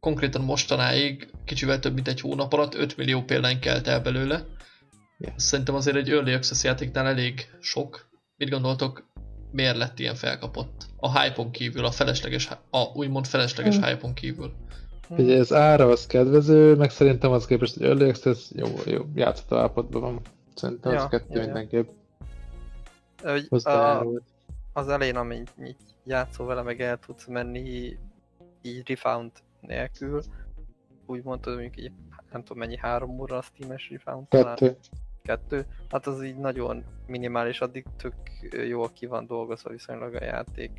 konkrétan mostanáig kicsivel több mint egy hónap alatt 5 millió példány kelt el belőle. Ja. Szerintem azért egy Early Access játéknál elég sok. Mit gondoltok, miért lett ilyen felkapott? A hype-on kívül, a felesleges, a úgymond felesleges Hmm. hype-on kívül. Ugye az ára az kedvező, meg szerintem az képest, hogy Early Access jó, jó játszott állapotban van. Szerintem az Ja, kettő ja, ja. mindenképp Hogy a, az elején, amint így játszol vele, meg el tudsz menni így refound nélkül, úgy mondtad, mondjuk így, nem tudom mennyi, három óra a Steam-es refound talán? Kettő. Hát az így nagyon minimális, addig tök jól ki van dolgozva viszonylag a játék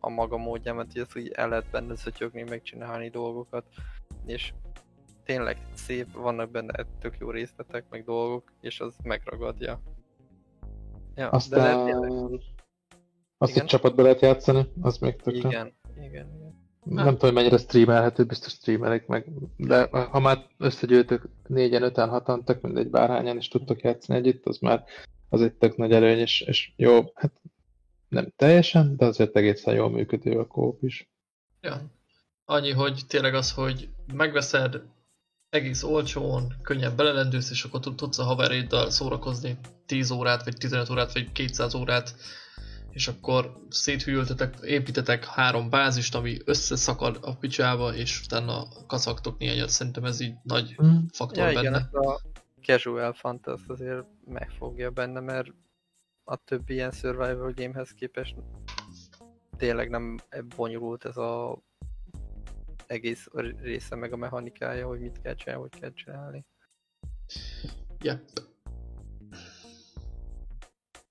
a maga módján, mert ezt úgy el lehet benne szötyögni, megcsinálni dolgokat, és tényleg szép, vannak benne tök jó részletek, meg dolgok, és az megragadja. Ja, Aztán tényleg- azt, Igen? hogy csapatba lehet játszani, az még tök igen, igen, igen. Nem tudom, hogy mennyire streamelhető, biztos streamelik meg, de ha már összegyűjtök négyen, öten, hatan, tök mindegy bárhányan is tudtok játszani együtt, az már az egy tök nagy előny, és, és jó, hát nem teljesen, de azért egészen jól működő a kóp is. Ja. Annyi, hogy tényleg az, hogy megveszed egész olcsón, könnyen belelendülsz, és akkor tud- tudsz a haveréddal szórakozni 10 órát, vagy 15 órát, vagy 200 órát, és akkor széthűltetek, építetek három bázist, ami összeszakad a picsába, és utána kaszaktok néhányat. Szerintem ez így nagy faktor Ja, igen, benne. ezt a casual fant azt azért megfogja benne, mert a többi ilyen survival gamehez képest tényleg nem bonyolult ez a egész része meg a mechanikája, hogy mit kell csinálni, hogy kell csinálni. Yep.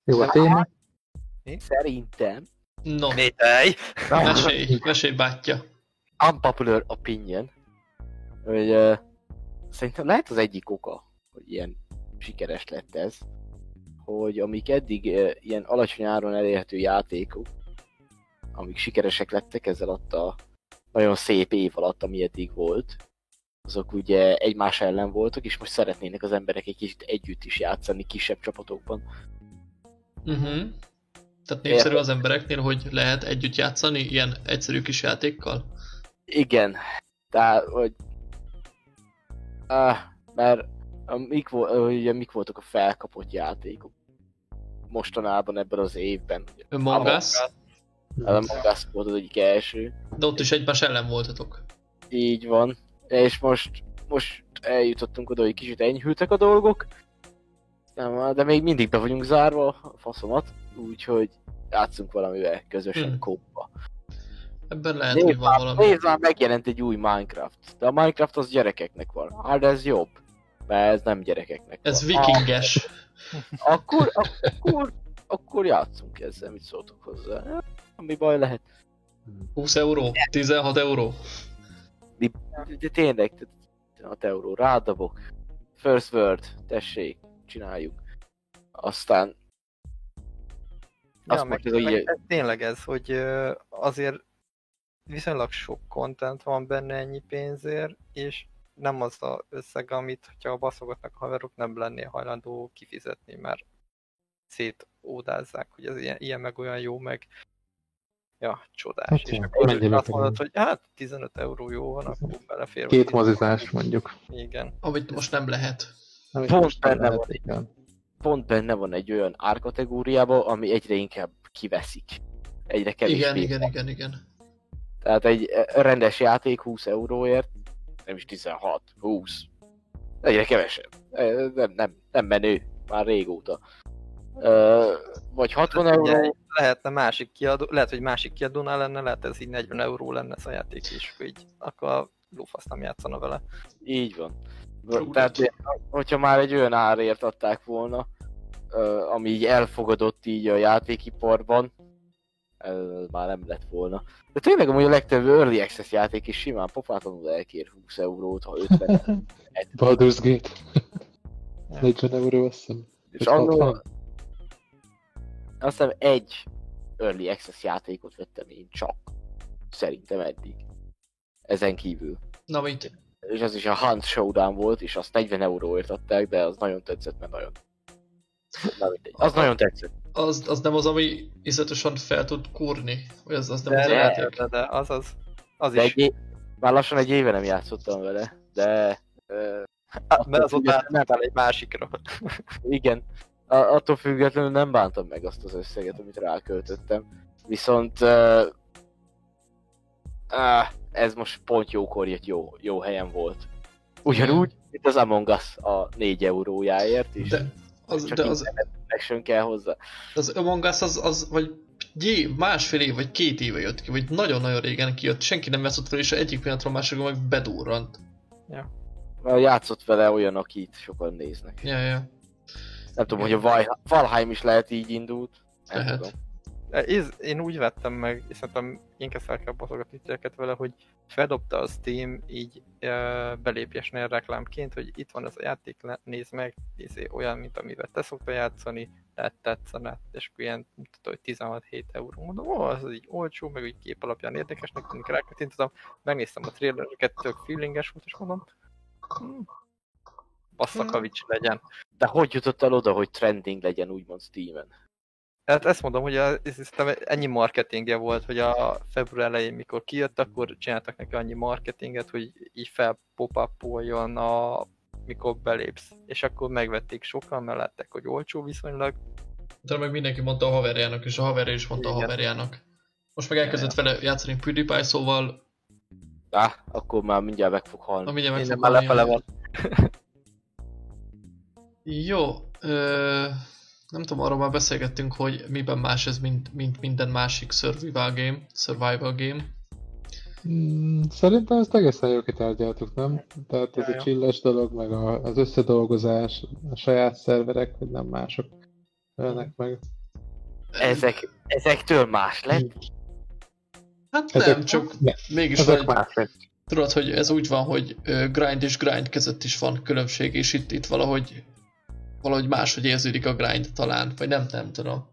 Jó, a téma? Szerintem No, Nétej! mesélj, mesélj bátyja. unpopular opinion, hogy uh, szerintem lehet az egyik oka, hogy ilyen sikeres lett ez, hogy amik eddig uh, ilyen alacsony áron elérhető játékok, amik sikeresek lettek ez alatt a nagyon szép év alatt, ami eddig volt, azok ugye egymás ellen voltak, és most szeretnének az emberek egy kicsit együtt is játszani kisebb csapatokban. Uh-huh. Tehát népszerű az embereknél, hogy lehet együtt játszani ilyen egyszerű kis játékkal? Igen, tehát, hogy... Ah, mert a, mik, ugye, mik voltak a felkapott játékok mostanában ebben az évben. Among Us? a Among Us volt az egyik első. De ott is egymás ellen voltatok. Így van. És most, most eljutottunk oda, hogy kicsit enyhültek a dolgok. Nem, de még mindig be vagyunk zárva a faszomat, úgyhogy játszunk valamivel közösen Hmm. kópa. Ebben lehet, hogy van valami. Nézd már, megjelent egy új Minecraft. De a Minecraft az gyerekeknek van. Hát de ez jobb. Mert ez nem gyerekeknek Ez van. vikinges. Akkor, akkor, akkor játszunk ezzel, mit szóltok hozzá. Ami baj lehet. 20 euró? 16 euró? De tényleg, 16 euró, rádobok. First word, tessék, csináljuk. Aztán Ja, meg, mondtad, hogy meg ilyen- ez tényleg ez, hogy azért viszonylag sok content van benne ennyi pénzért, és nem az a összeg, amit, hogyha baszogatnak a haverok, nem lennél hajlandó kifizetni, mert szétódázzák, hogy ez ilyen, ilyen meg olyan jó, meg ja, csodás. Hát és akkor azt mondod, hogy hát 15 euró jó van, akkor belefér. Két 10. mozizás mondjuk. Igen. Amit most nem lehet. Pont most nem benne lehet, van. igen. Pont benne van egy olyan árkategóriába, ami egyre inkább kiveszik. Egyre kevésbé. Igen, igen, igen, igen. Tehát egy eh, rendes játék 20 euróért, nem is 16, 20. Egyre kevesebb. Eh, Nem, nem, nem menő, már régóta. Ö, vagy 60 Ugye, euró, lehetne másik kiadó, lehet, hogy másik kiadónál lenne, lehet ez így 40 euró lenne ez a játék, akkor így, akkor a lófasz nem játszana vele. így van. Tehát, hogyha már egy olyan árért adták volna, ami így elfogadott így a játékiparban, ez már nem lett volna. De tényleg amúgy a legtöbb Early Access játék is simán pofátlanul elkér 20 eurót, ha 50 Baldur's Gate. Ja. 40 euró azt hiszem. És annól 60? azt hiszem egy Early Access játékot vettem én csak. Szerintem eddig. Ezen kívül. Na mit? És az is a Hunt Showdown volt, és azt 40 euróért adták, de az nagyon tetszett, mert nagyon... Na mindegy. Az nagyon tetszett. Az, az nem az, ami iszletesen fel tud kurni? Vagy az, az nem De, az a de, játék? de, de, az az. Az De is. egy, é- már lassan egy éve nem játszottam vele, de... ö, Ah, mert azóta átmentál egy másikra. Igen. A, attól függetlenül nem bántam meg azt az összeget, amit ráköltöttem. Viszont... Uh, uh, ez most pont jókor jött, jó, jó helyen volt. Ugyanúgy, mint az Among Us a 4 eurójáért is. De az, Csak de az, connection kell hozzá. az Among Us az, az vagy jé, másfél év, vagy két éve jött ki, vagy nagyon-nagyon régen kijött, senki nem játszott fel, és egyik pillanatra a másikra meg bedurrant. Mert játszott vele olyan, akit sokan néznek. Ja, ja. Nem tudom, hogy a Val- Valheim is lehet így indult. Nem Lehet. tudom. Ez, én úgy vettem meg, és szerintem én kezdtem el botogatni titeket vele, hogy feldobta a Steam így uh, belépjesnél reklámként, hogy itt van ez a játék, nézd meg, izé, olyan, mint amivel te szoktál játszani, lehet tetszene, és akkor ilyen, mit tudom, hogy 16-7 euró. Mondom, ó, az így olcsó, meg úgy kép alapján érdekesnek tűnik, rákattintottam, megnéztem a trailereket, tök feelinges volt, és mondom, hm, kavics legyen. De hogy jutott el oda, hogy trending legyen úgymond Steam-en? Hát ezt mondom, hogy a, szerintem ennyi marketingje volt, hogy a február elején, mikor kijött, akkor csináltak neki annyi marketinget, hogy így felpopapoljon a mikor belépsz. És akkor megvették sokan, mert látták, hogy olcsó viszonylag. De meg mindenki mondta a haverjának, és a haverja is mondta a Igen. haverjának. Most meg elkezdett vele játszani PewDiePie, szóval Á, akkor már mindjárt meg fog halni. na mindjárt meg Minden fog már lefele van. Jó, ö, nem tudom, arról már beszélgettünk, hogy miben más ez, mint, mint minden másik survival game, survival game. Mm, Szerintem ezt egészen jó kitárgyaltuk, nem? Tehát ez Ja, a ja. csilles dolog, meg a, az összedolgozás, a saját szerverek, hogy nem mások ölnek meg. Ezek, ezektől más lett? Hát Ezek- nem, csak Ne, mégis ezek vagy, más lett. tudod, hogy ez úgy van, hogy grind és grind között is van különbség, és itt, itt valahogy valahogy máshogy érződik a grind talán, vagy nem, nem tudom.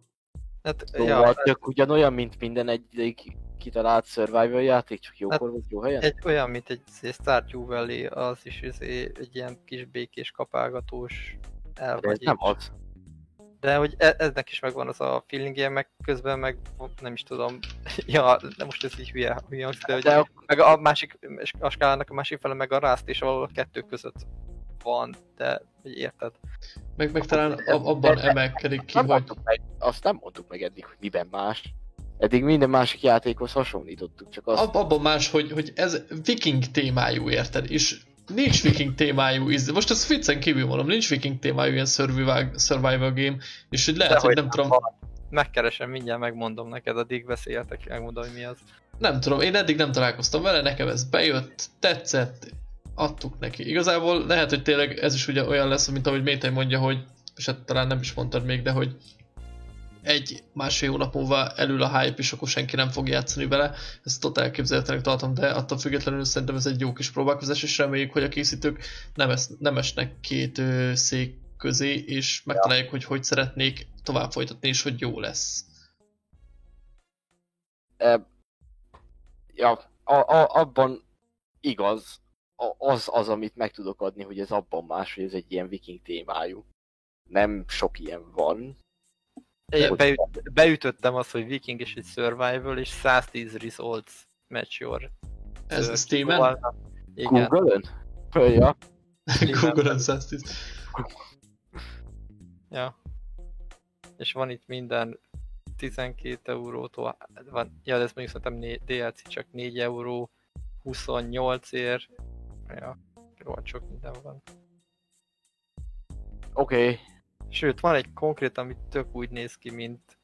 Hát, Szóval ja, tök ugyanolyan, mint minden egyik kitalált survival játék, csak jókor volt jó helyen? egy olyan, mint egy Stardew Valley, az is izé, egy ilyen kis békés kapálgatós De ez elvagy. nem az. De hogy e- eznek is megvan az a feelingje, meg közben meg nem is tudom, ja, de most ez így hülye, hülye hangzik, de, hogy De a- meg a másik, a skálának a másik fele meg a rászt és valahol a kettő között van, de érted? Meg, meg talán ab- abban emelkedik ki, nem hogy meg, azt nem mondtuk meg eddig, hogy miben más. Eddig minden másik játékhoz hasonlítottuk, csak azt... ab, abban más, hogy, hogy ez viking témájú, érted? És nincs viking témájú íz. Most ezt viccen kívül mondom, nincs viking témájú ilyen survival, survival game, és hogy lehet, Dehogy hogy nem tudom. Megkeresem, mindjárt megmondom neked, addig beszéltek, megmondom, hogy mi az. nem tudom, én eddig nem találkoztam vele, nekem ez bejött, tetszett, adtuk neki. Igazából lehet, hogy tényleg ez is ugye olyan lesz, mint ahogy Métej mondja, hogy, és hát talán nem is mondtad még, de hogy egy másfél hónap múlva elül a hype, és akkor senki nem fog játszani vele. Ezt totál elképzelhetőnek tartom, de attól függetlenül szerintem ez egy jó kis próbálkozás, és reméljük, hogy a készítők nem, esz, nem esnek két ö, szék közé, és megtalálják, hogy hogy szeretnék tovább folytatni, és hogy jó lesz. E, ja, a, a, abban igaz, az az, amit meg tudok adni, hogy ez abban más, hogy ez egy ilyen viking témájú. Nem sok ilyen van. Hogy- beüt, beütöttem azt, hogy Viking és egy Survival, és 110 results match your Ez search. Steam-en? Igen. Google-ön? Ja, Google-on 110. Ja. És van itt minden 12 eurótól, van, ja, de ez mondjuk szerintem né- DLC csak 4 euró, 28 ér, ja, rohadt sok minden van. oké. Okay. Sőt, van egy konkrét, ami tök úgy néz ki, mint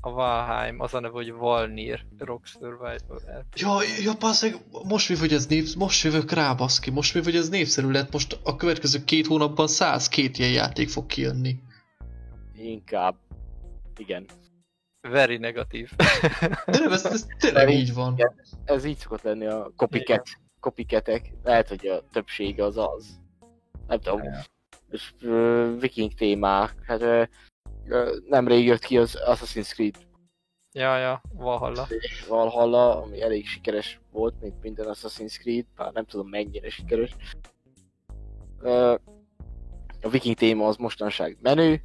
a Valheim, az a neve, hogy Valnir Rock Survival RPG. Ja, ja, basszeg, most mi vagy ez név, most jövök rá, baszki, most mi vagy ez népszerű lett, most a következő két hónapban 102 ilyen játék fog kijönni. Inkább. Igen. Very negatív. De nem, ez, ez tényleg így van. Igen. Ez így szokott lenni a copycat, copycatek. Lehet, hogy a többsége az az. Nem tudom. És uh, viking témák. Hát uh, nemrég jött ki az Assassin's Creed Ja, ja, Valhalla. Valhalla, ami elég sikeres volt, mint minden Assassin's Creed, bár nem tudom mennyire sikeres. Ö, A viking téma az mostanság menő.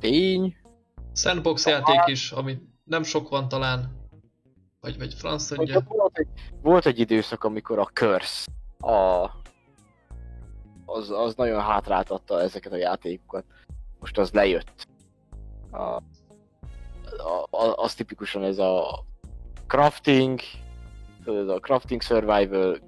Tény. Sandbox játék is, ami nem sok van talán. Vagy, vagy franc tudja. Volt egy, volt egy időszak, amikor a Curse a, az, az nagyon hátráltatta ezeket a játékokat. Most az lejött. A, a, a, az tipikusan ez a crafting, tudod, a crafting survival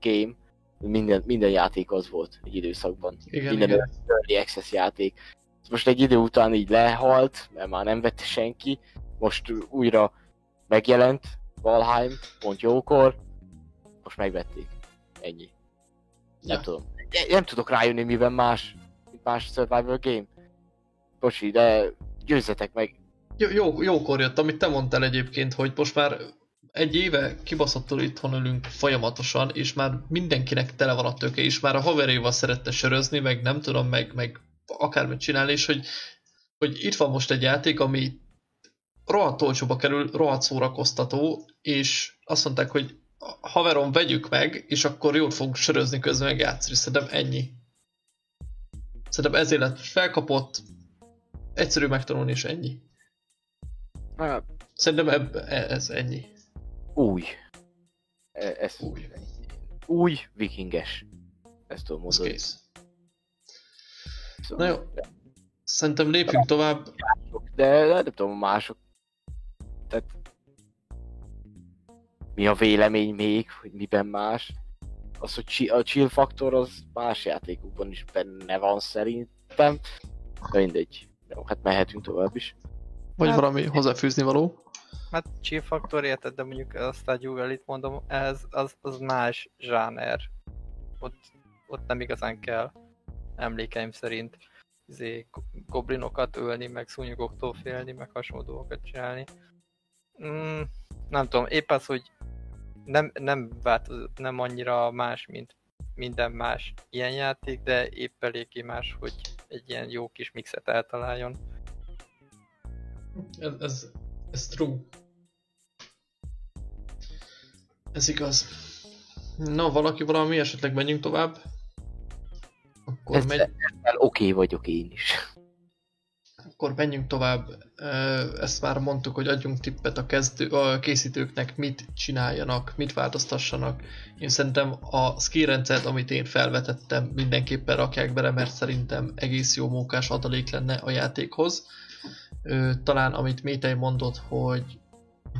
game, minden, minden játék az volt egy időszakban. Igen, minden igen. early access játék. Ez Most egy idő után így lehalt, mert már nem vette senki. Most újra megjelent Valheim, pont jókor. Most megvették. Ennyi. Nem Ja. tudom. Ne- Nem tudok rájönni, miben más, mint más survival game. Bocsi, de győzzetek meg. Jó, jó, jókor jött, amit te mondtál egyébként, hogy most már egy éve kibaszottul itthon ülünk folyamatosan, és már mindenkinek tele van a töke, és már a haveréval szerette sörözni, meg nem tudom, meg, meg akármit csinálni, és hogy, hogy itt van most egy játék, ami rohadt olcsóba kerül, rohadt szórakoztató, és azt mondták, hogy haverom, vegyük meg, és akkor jól fogunk sörözni közben meg játszani. Szerintem ennyi. Szerintem ezért lett felkapott, egyszerű megtanulni, és ennyi. Hát, Szerintem ebb, e- ez ennyi. új. E- Ez Új. új vikinges. Ezt tudom Ez mondani. Na Szóval- jó. Szerintem lépjünk tovább. de nem tudom, mások. Tehát mi a vélemény még, hogy miben más? Az, hogy a chill faktor az más játékokban is benne van szerintem. De mindegy. Jó, hát mehetünk tovább is. Vagy Hát- valami hozzáfűzni való. Hát Chill Factor érted, de mondjuk azt a Juvel mondom, ez az, az más zsáner. Ott, ott nem igazán kell emlékeim szerint izé, go- goblinokat ölni, meg szúnyogoktól félni, meg hasonló dolgokat csinálni. Mm, nem tudom, épp az, hogy nem, nem, változ, nem annyira más, mint minden más ilyen játék, de épp eléggé más, hogy egy ilyen jó kis mixet eltaláljon. Ez, ez, ez true. Ez igaz. Na, valaki valami, esetleg menjünk tovább? Akkor, Ez, megy, oké vagyok én is. Akkor menjünk tovább. Ezt már mondtuk, hogy adjunk tippet a, kezdő, a készítőknek, mit csináljanak, mit változtassanak. Én szerintem a skill rendszert, amit én felvetettem, mindenképpen rakják bele, mert szerintem egész jó mókás adalék lenne a játékhoz. Talán amit Métej mondott, hogy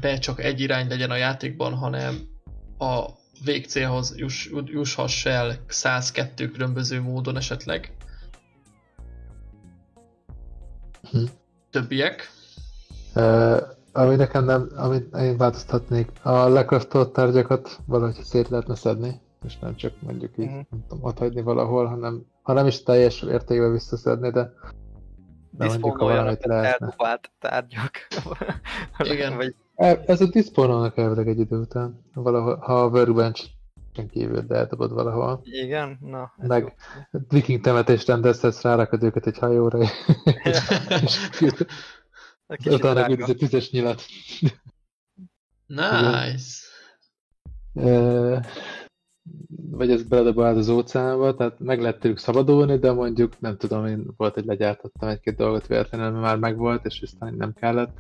ne csak egy irány legyen a játékban, hanem a végcélhoz juss, jusshass el 102 különböző módon esetleg. Hm. Többiek. Uh, ami nekem nem, amit én változtatnék, a lekraftolt tárgyakat valahogy szét lehetne szedni, és nem csak mondjuk így, Mhm. nem tudom, ott hagyni valahol, hanem, ha nem is teljes értékben visszaszedni, de, de mondjuk valamit lehetne. tárgyak. Igen. Vagy E- Ez a diszponolnak elvileg egy idő után, valahol, ha a workbench kívül de eldobod valahol. igen, na. Meg jó. viking temetést rendezhetsz, rárakod őket egy hajóra, és kicsit utána küldesz egy tízes nyilat. Nice. Ö, vagy ez beledobált az óceánba, tehát meg lehet tőlük szabadulni, de mondjuk nem tudom, én volt, hogy legyártottam egy-két dolgot véletlenül, mert már megvolt, és aztán nem kellett.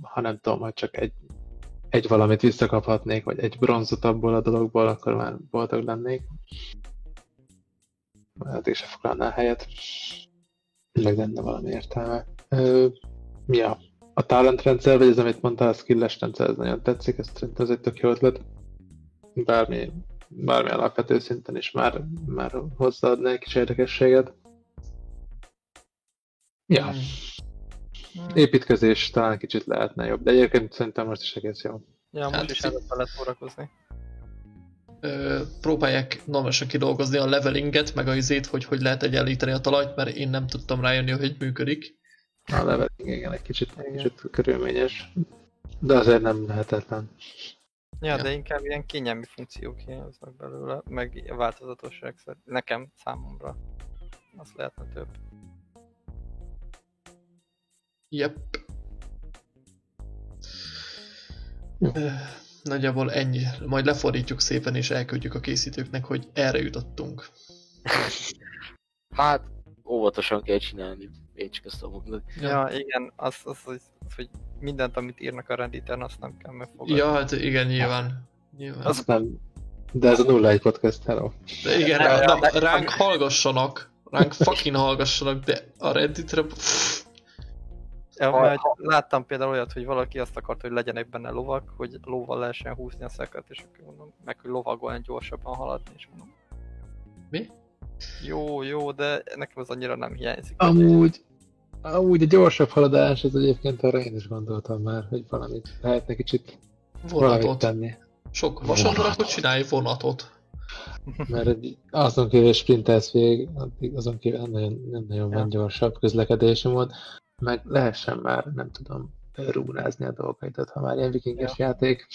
Ha nem tudom, hogy csak egy, egy valamit visszakaphatnék, vagy egy bronzot abból a dologból, akkor már boldog lennék. Hát is se foglalnál helyet. Meg lenne valami értelme. Ö, mi a, talent rendszer, vagy ez, amit mondtál, a skilles rendszer, ez nagyon tetszik, ez szerintem ez egy tök jó ötlet. Bármi, bármi alapvető szinten is már, már hozzáadna egy kis érdekességet. Ja, építkezés talán kicsit lehetne jobb, de egyébként szerintem most is egész jó. Ja, most Hát is szép. ezzel lehet szórakozni. Ö, próbálják normálisan kidolgozni a levelinget, meg a izét, hogy hogy lehet egyenlíteni a talajt, mert én nem tudtam rájönni, hogy működik. A leveling igen, egy kicsit, Igen. kicsit körülményes. De azért nem lehetetlen. Ja, Ja. de inkább ilyen kényelmi funkciók hiányoznak belőle, meg változatosság szerint. Nekem, számomra. Az lehetne több. Yep. Ö, Nagyjából ennyi. Majd lefordítjuk szépen és elküldjük a készítőknek, hogy erre jutottunk. Hát, óvatosan kell csinálni. Én csak ezt mondani. Ja, igen, az, az, az, az, hogy mindent, amit írnak a Redditen, azt nem kell megfogadni. Ja, hát igen, nyilván. nyilván. Azt nem. De ez a 01 podcast, hello. De igen, ja, na, ránk hallgassanak, ránk fucking hallgassanak, de a Redditre... pff, mert láttam például olyat, hogy valaki azt akarta, hogy legyenek benne lovak, hogy lóval lehessen húzni a szekret, és akkor mondom, meg hogy lovagolni gyorsabban haladni, és mondom. Mi? Jó, jó, de nekem az annyira nem hiányzik. Amúgy, amúgy a gyorsabb haladás, az egyébként arra én is gondoltam már, hogy valamit lehetne kicsit valamit Vonatot. tenni. Sok van, akkor csinálj vonatot. Mert egy- azon kívül hogy sprintelsz végig, azon kívül nem nagyon, nem nagyon van gyorsabb közlekedési mód, meg lehessen már, nem tudom, rúnázni a dolgait, tehát ha már ilyen vikinges játék,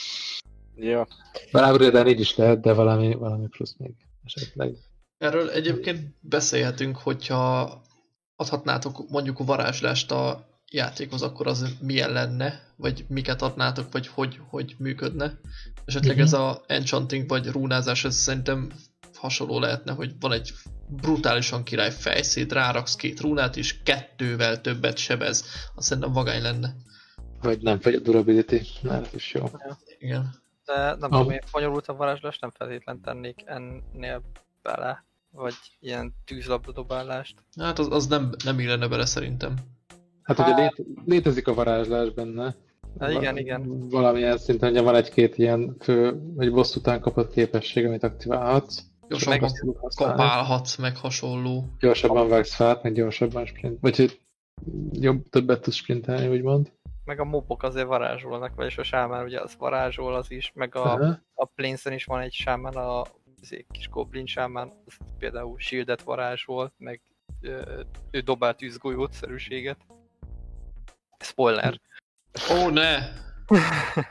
Ja. bár upgrade így is lehet, de valami, valami plusz még esetleg. Erről egyébként beszélhetünk, hogyha adhatnátok mondjuk a varázslást a játékhoz, akkor az milyen lenne, vagy miket adnátok, vagy hogy, hogy működne. Esetleg Mhm. ez a enchanting vagy rúnázás, ez szerintem hasonló lehetne, hogy van egy brutálisan király fejszét, ráraksz két rúnát, és kettővel többet sebez. Azt szerintem vagány lenne. Vagy nem, vagy a durability, ez is jó. Igen. De nem Am- tudom, én bonyolult a varázslás, nem feltétlen tennék ennél bele, vagy ilyen tűzlabdadobálást. Hát az, az nem, nem illene bele szerintem. Hát ugye lét, létezik a varázslás benne. Na, igen, igen. Valamilyen szinten, ugye van egy-két ilyen fő, vagy boss után kapott képesség, amit aktiválhatsz. Gyorsabban Meg kapálhatsz, meg hasonló. Gyorsabban vágsz fát, meg gyorsabban sprint. Vagy hogy jobb, többet tudsz sprintelni, úgymond. Meg a mobok azért varázsolnak, vagyis a sámán ugye az varázsol az is, meg a, Aha. a Plains-en is van egy sámán, a izé, kis goblin sámán, az például shieldet varázsol, meg ö, ő dobál tűzgolyót szerűséget. Spoiler. Ó, ne!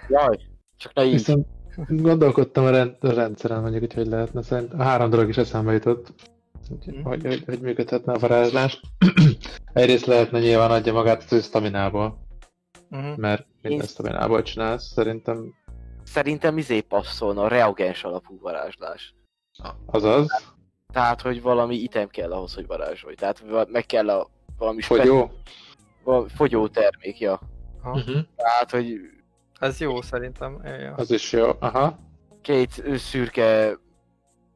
Jaj, csak ne így. Viszont gondolkodtam a, rend, a rendszeren, mondjuk, hogy hogy lehetne. Szerint a három dolog is eszembe jutott, hogy, Mhm. hogy, hogy, hogy működhetne a varázslás. Egyrészt lehetne nyilván adja magát az ő staminából, Uh-huh. mert minden Én- staminából csinálsz. Szerintem Szerintem izé passzolna a reagens alapú varázslás. azaz. Tehát, hogy valami item kell ahhoz, hogy varázsolj. Tehát meg kell a valami Fogyó. Valami fogyó termék, ja. Uh-huh. Tehát, hogy Ez jó szerintem. Ja. Az is jó. Aha. két szürke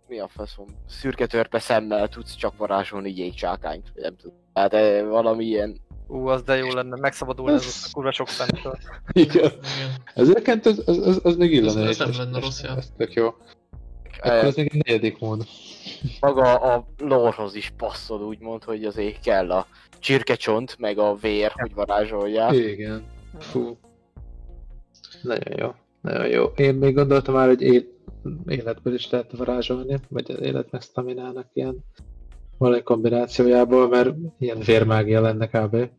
mi a faszom, szürke törpe szemmel tudsz csak varázsolni jégcsákányt, vagy nem tudom. Tehát eh, valami ilyen, Ú, az de jó lenne, megszabadulni ez a kurva sok szemtől. Igen. Igen. Ezeket az, az, az, az még illene. Ez- ez nem lenne rossz, ja. Ez tök jó. Akkor eh, ez még egy negyedik mód. maga a lorhoz is passzol, úgymond, hogy azért kell a csirkecsont, meg a vér, hogy varázsolják. Igen. Fú. Nagyon jó. Nagyon jó. Én még gondoltam már, hogy él, életből is lehet varázsolni, vagy az élet meg staminának ilyen valami kombinációjából, mert ilyen vérmágia lenne kb.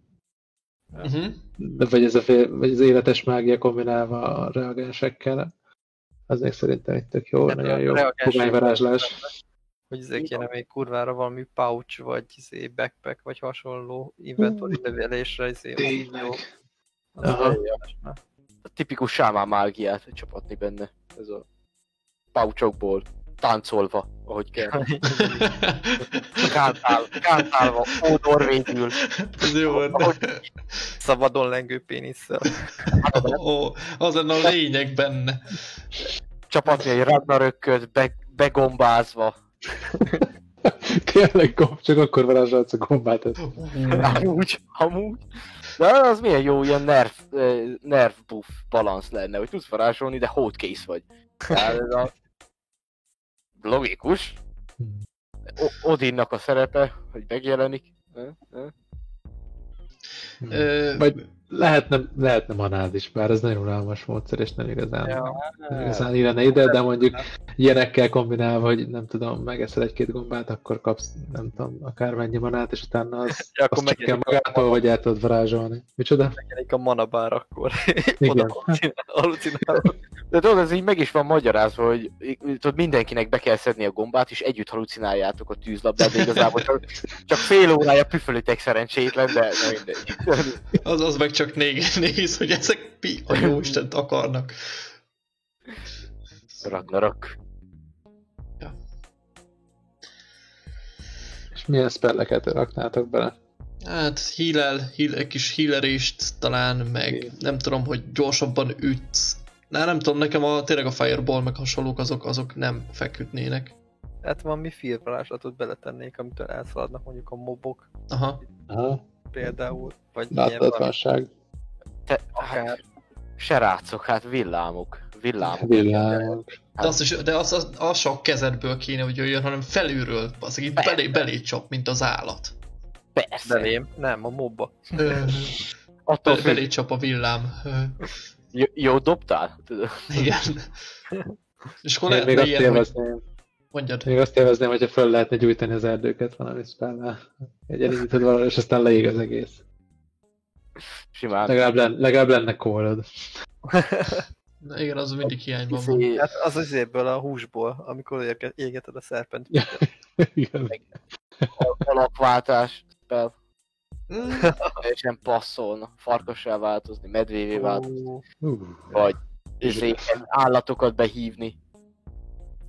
Uh-huh. De vagy ez, a vér, vagy az életes mágia kombinálva a reagensekkel. Az még szerintem egy tök jó, De nagyon jó fogányvarázslás. Hogy izé kéne még kurvára valami pouch, vagy izé backpack, vagy hasonló inventory növelésre izé. Tényleg. Az Aha. A tipikus sámán mágiát csapatni benne. Ez a paucsokból táncolva, ahogy kell. Kántál, kántálva, ódorvédül. Ez jó. Ahogy- Szabadon lengő pénisszel. Ó, az lenne a lényeg benne. Csapatni egy Ragnarökköt, be, begombázva. Tényleg gomb, csak akkor varázsolsz a gombát. Amúgy, amúgy. De az milyen jó, ilyen nerv, nerv buff balansz lenne, hogy tudsz varázsolni, de hótkész vagy. Tehát ez a... Logikus. O- Odinnak a szerepe, hogy megjelenik. Vagy lehetne, lehetne manád is, bár ez nagyon unalmas módszer, és nem igazán, Ja. nem igazán illene ide, de mondjuk ilyenekkel kombinálva, hogy nem tudom, megeszel egy-két gombát, akkor kapsz, nem tudom, akármennyi manát, és utána az, Ja, akkor az csak kell megjelenik a magától, vagy el tudod varázsolni. Micsoda? megjelenik a manabár akkor. Igen. Oda halucinálok. De tudod, ez így meg is van magyarázva, hogy tudod, mindenkinek be kell szedni a gombát, és együtt halucináljátok a tűzlabdát, de igazából csak, csak fél órája püfölitek szerencsétlen, de, de mindegy. Az, az meg csak néz, néz hogy ezek mi a jó Istent akarnak. Ragnarok. És milyen spelleket raknátok bele? Hát healel, heal, egy kis healerést talán, meg nem tudom, hogy gyorsabban ütsz. Na, nem tudom, nekem a, tényleg a Fireball meg hasonlók azok, azok nem feküdnének. Hát valami filmvarázslatot beletennék, amitől elszaladnak mondjuk a mobok Aha. Aha, például. Vagy láthatatlanság, Te, akár. hát, serácok, hát villámok. Villámok. villámok. De az, is, de az, az, az csak kezedből kéne, hogy jöjjön, hanem felülről, az így belé, belé csap, mint az állat. Persze. Belém, nem, a mobba. Attól belé csap a villám. Ö, jó, dobtál? Igen. És akkor Én lehetne még azt élvezném, mondjad. még azt élvezném, hogyha föl lehetne gyújtani az erdőket valami spellel. Egy elindítod valahol, és aztán leég az egész. Simán. Legalább, lenne, legalább lenne kólod. Na, igen, az mindig hiányban van. Hát az azért a húsból, amikor égeted a szerpent. Igen. alakváltás, spell, teljesen passzolna, farkassá változni, medvévé változni, Uh, vagy izé, állatokat behívni.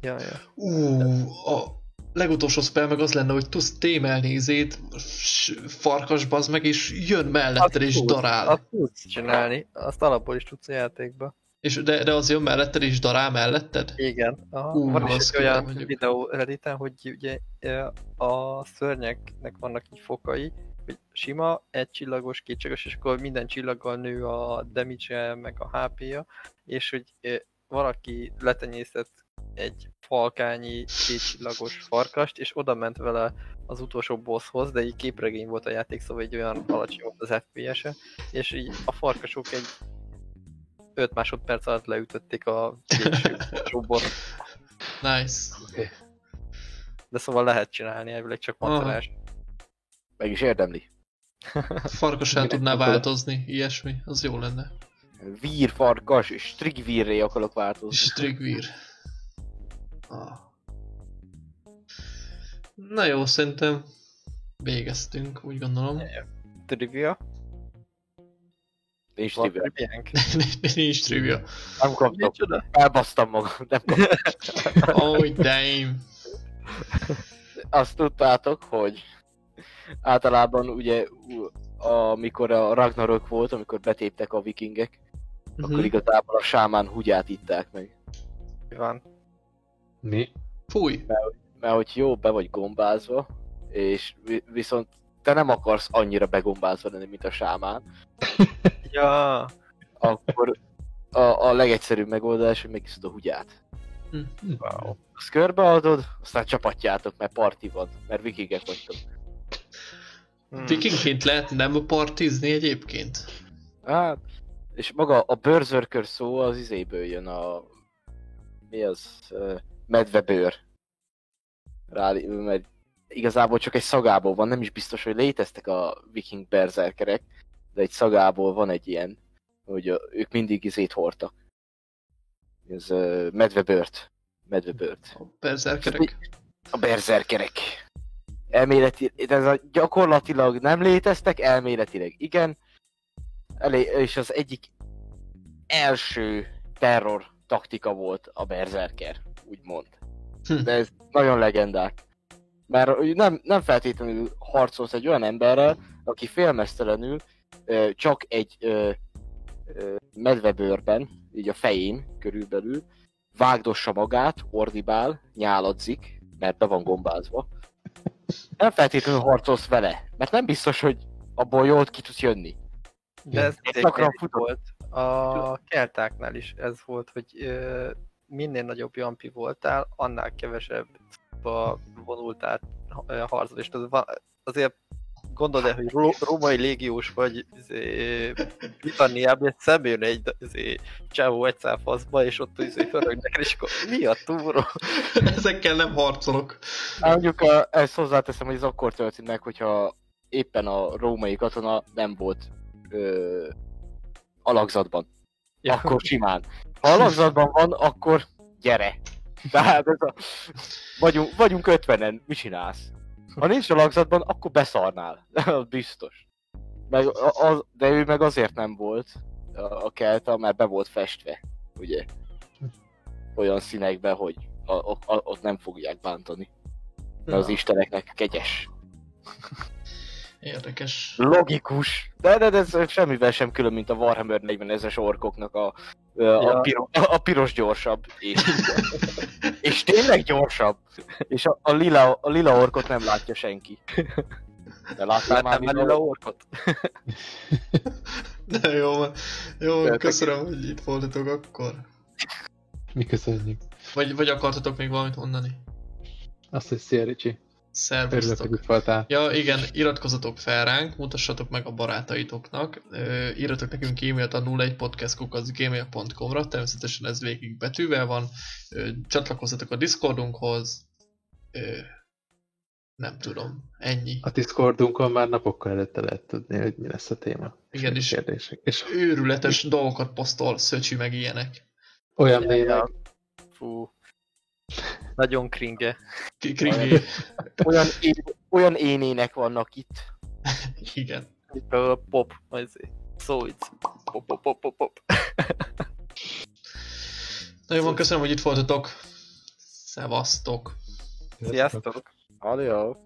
Ja, ja. Ú, a legutolsó spell meg az lenne, hogy tudsz témelni izét, s- farkasba az meg, és jön melletted és darál. Azt tudsz csinálni, azt alapból is tudsz a játékba. És de, de az jön melletted és darál melletted? Igen. Aha. Ú, van is az egy olyan vagyok. videó redditen, hogy ugye a szörnyeknek vannak így fokai, hogy sima, egy csillagos, kétségos, és akkor minden csillaggal nő a damage meg a HP-ja, és hogy valaki letenyésztett egy falkányi kétcsillagos farkast, és oda ment vele az utolsó bosshoz, de így képregény volt a játék, szóval egy olyan alacsony volt az FPS-e, és így a farkasok egy 5 másodperc alatt leütötték a boss. Nice. De szóval lehet csinálni, elvileg csak macerás. Meg is érdemli. Farkasán tudná változni, ilyesmi, az jó lenne. Vír, farkas, és strigvírré akarok változni. Strigvír. Ah. Na jó, szerintem végeztünk, úgy gondolom. Trivia. Nincs trivia. Nincs trivia. Nem kaptam. Elbasztam magam. Nem kaptam. Oh, damn. Azt tudtátok, hogy általában ugye amikor a Ragnarök volt, amikor betéptek a vikingek, akkor Mhm. igazából a sámán húgyát itták meg. Van. mi? Fúj. Mert hogy jó, be vagy gombázva, és vi- viszont te nem akarsz annyira begombázva lenni, mint a sámán, Ja, akkor a, a legegyszerűbb megoldás, hogy megiszod a húgyát. wow. Azt körbeadod, aztán csapatjátok, mert parti van, mert vikingek vagytok. Hmm. Vikingként lehet nem partizni egyébként? Hát, és maga a Berserker szó az izéből jön a... Mi az? Medvebőr. Rá, mert igazából csak egy szagából van, nem is biztos, hogy léteztek a viking berserkerek, de egy szagából van egy ilyen, hogy ők mindig izét hordtak. Ez medvebőrt. Medvebőrt. A berserkerek? A berserkerek. Elméleti, ez a gyakorlatilag nem léteztek, elméletileg igen. Elé, és az egyik első terror taktika volt a berserker, úgymond. Hm. De ez nagyon legendák. Mert nem, nem feltétlenül harcolsz egy olyan emberrel, aki félmeztelenül csak egy ö, ö, medvebőrben, így a fején körülbelül, vágdossa magát, ordibál, nyáladzik, mert be van gombázva. Nem feltétlenül harcolsz vele, mert nem biztos, hogy abból jól ki tudsz jönni. De ez gyakran volt. A keltáknál is ez volt, hogy ö, minél nagyobb jampi voltál, annál kevesebb vonultál ö, harcol, és azért gondold el, hogy ro- római légiós vagy izé, Britanniában, és szembe jön egy izé, csávó egy faszba, és ott izé, hörögnek, és akkor mi a túró? Ezekkel nem harcolok. Hát mondjuk a, ezt hozzáteszem, hogy ez akkor történt meg, hogyha éppen a római katona nem volt ö, alakzatban. Ja. Akkor simán. Ha alakzatban van, akkor gyere. Tehát ez a... vagyunk, vagyunk ötvenen, mit csinálsz? Ha nincs alakzatban, akkor beszarnál. Biztos. Meg a, az, de ő meg azért nem volt a, a kelta, mert be volt festve, ugye? Olyan színekben, hogy a, a, a, ott nem fogják bántani. Mert az isteneknek kegyes. Érdekes. Logikus. De, de, de ez semmivel sem külön, mint a Warhammer 40 ezes orkoknak a, a, Ja. a, piro, a piros gyorsabb. És, és tényleg gyorsabb. És a, a, lila, a lila orkot nem látja senki. De láttál már lila a orkot? De jó, jó, Tényleg. köszönöm, hogy itt voltatok akkor. Mi köszönjük. Vagy, vagy akartatok még valamit mondani? Azt, hogy szia Ricsi. Örülök, hogy Szervusztok. voltál. Ja, igen, iratkozzatok fel ránk, mutassatok meg a barátaitoknak, írjatok nekünk e-mailt a 01podcastkukacgmail.com-ra, természetesen ez végig betűvel van, csatlakozzatok a Discordunkhoz, nem tudom, ennyi. A Discordunkon már napokkal előtte lehet tudni, hogy mi lesz a téma. Igen, és- kérdések. És Őrületes dolgokat posztol Szöcsi meg ilyenek. olyan ja. Fú. Nagyon kringe. Kringi. Olyan, én, olyan énének vannak itt. Igen. Itt a pop, az szó itt. Pop, pop, pop, pop, pop. Nagyon van, köszönöm, hogy itt voltatok. Szevasztok. Sziasztok! Adiós.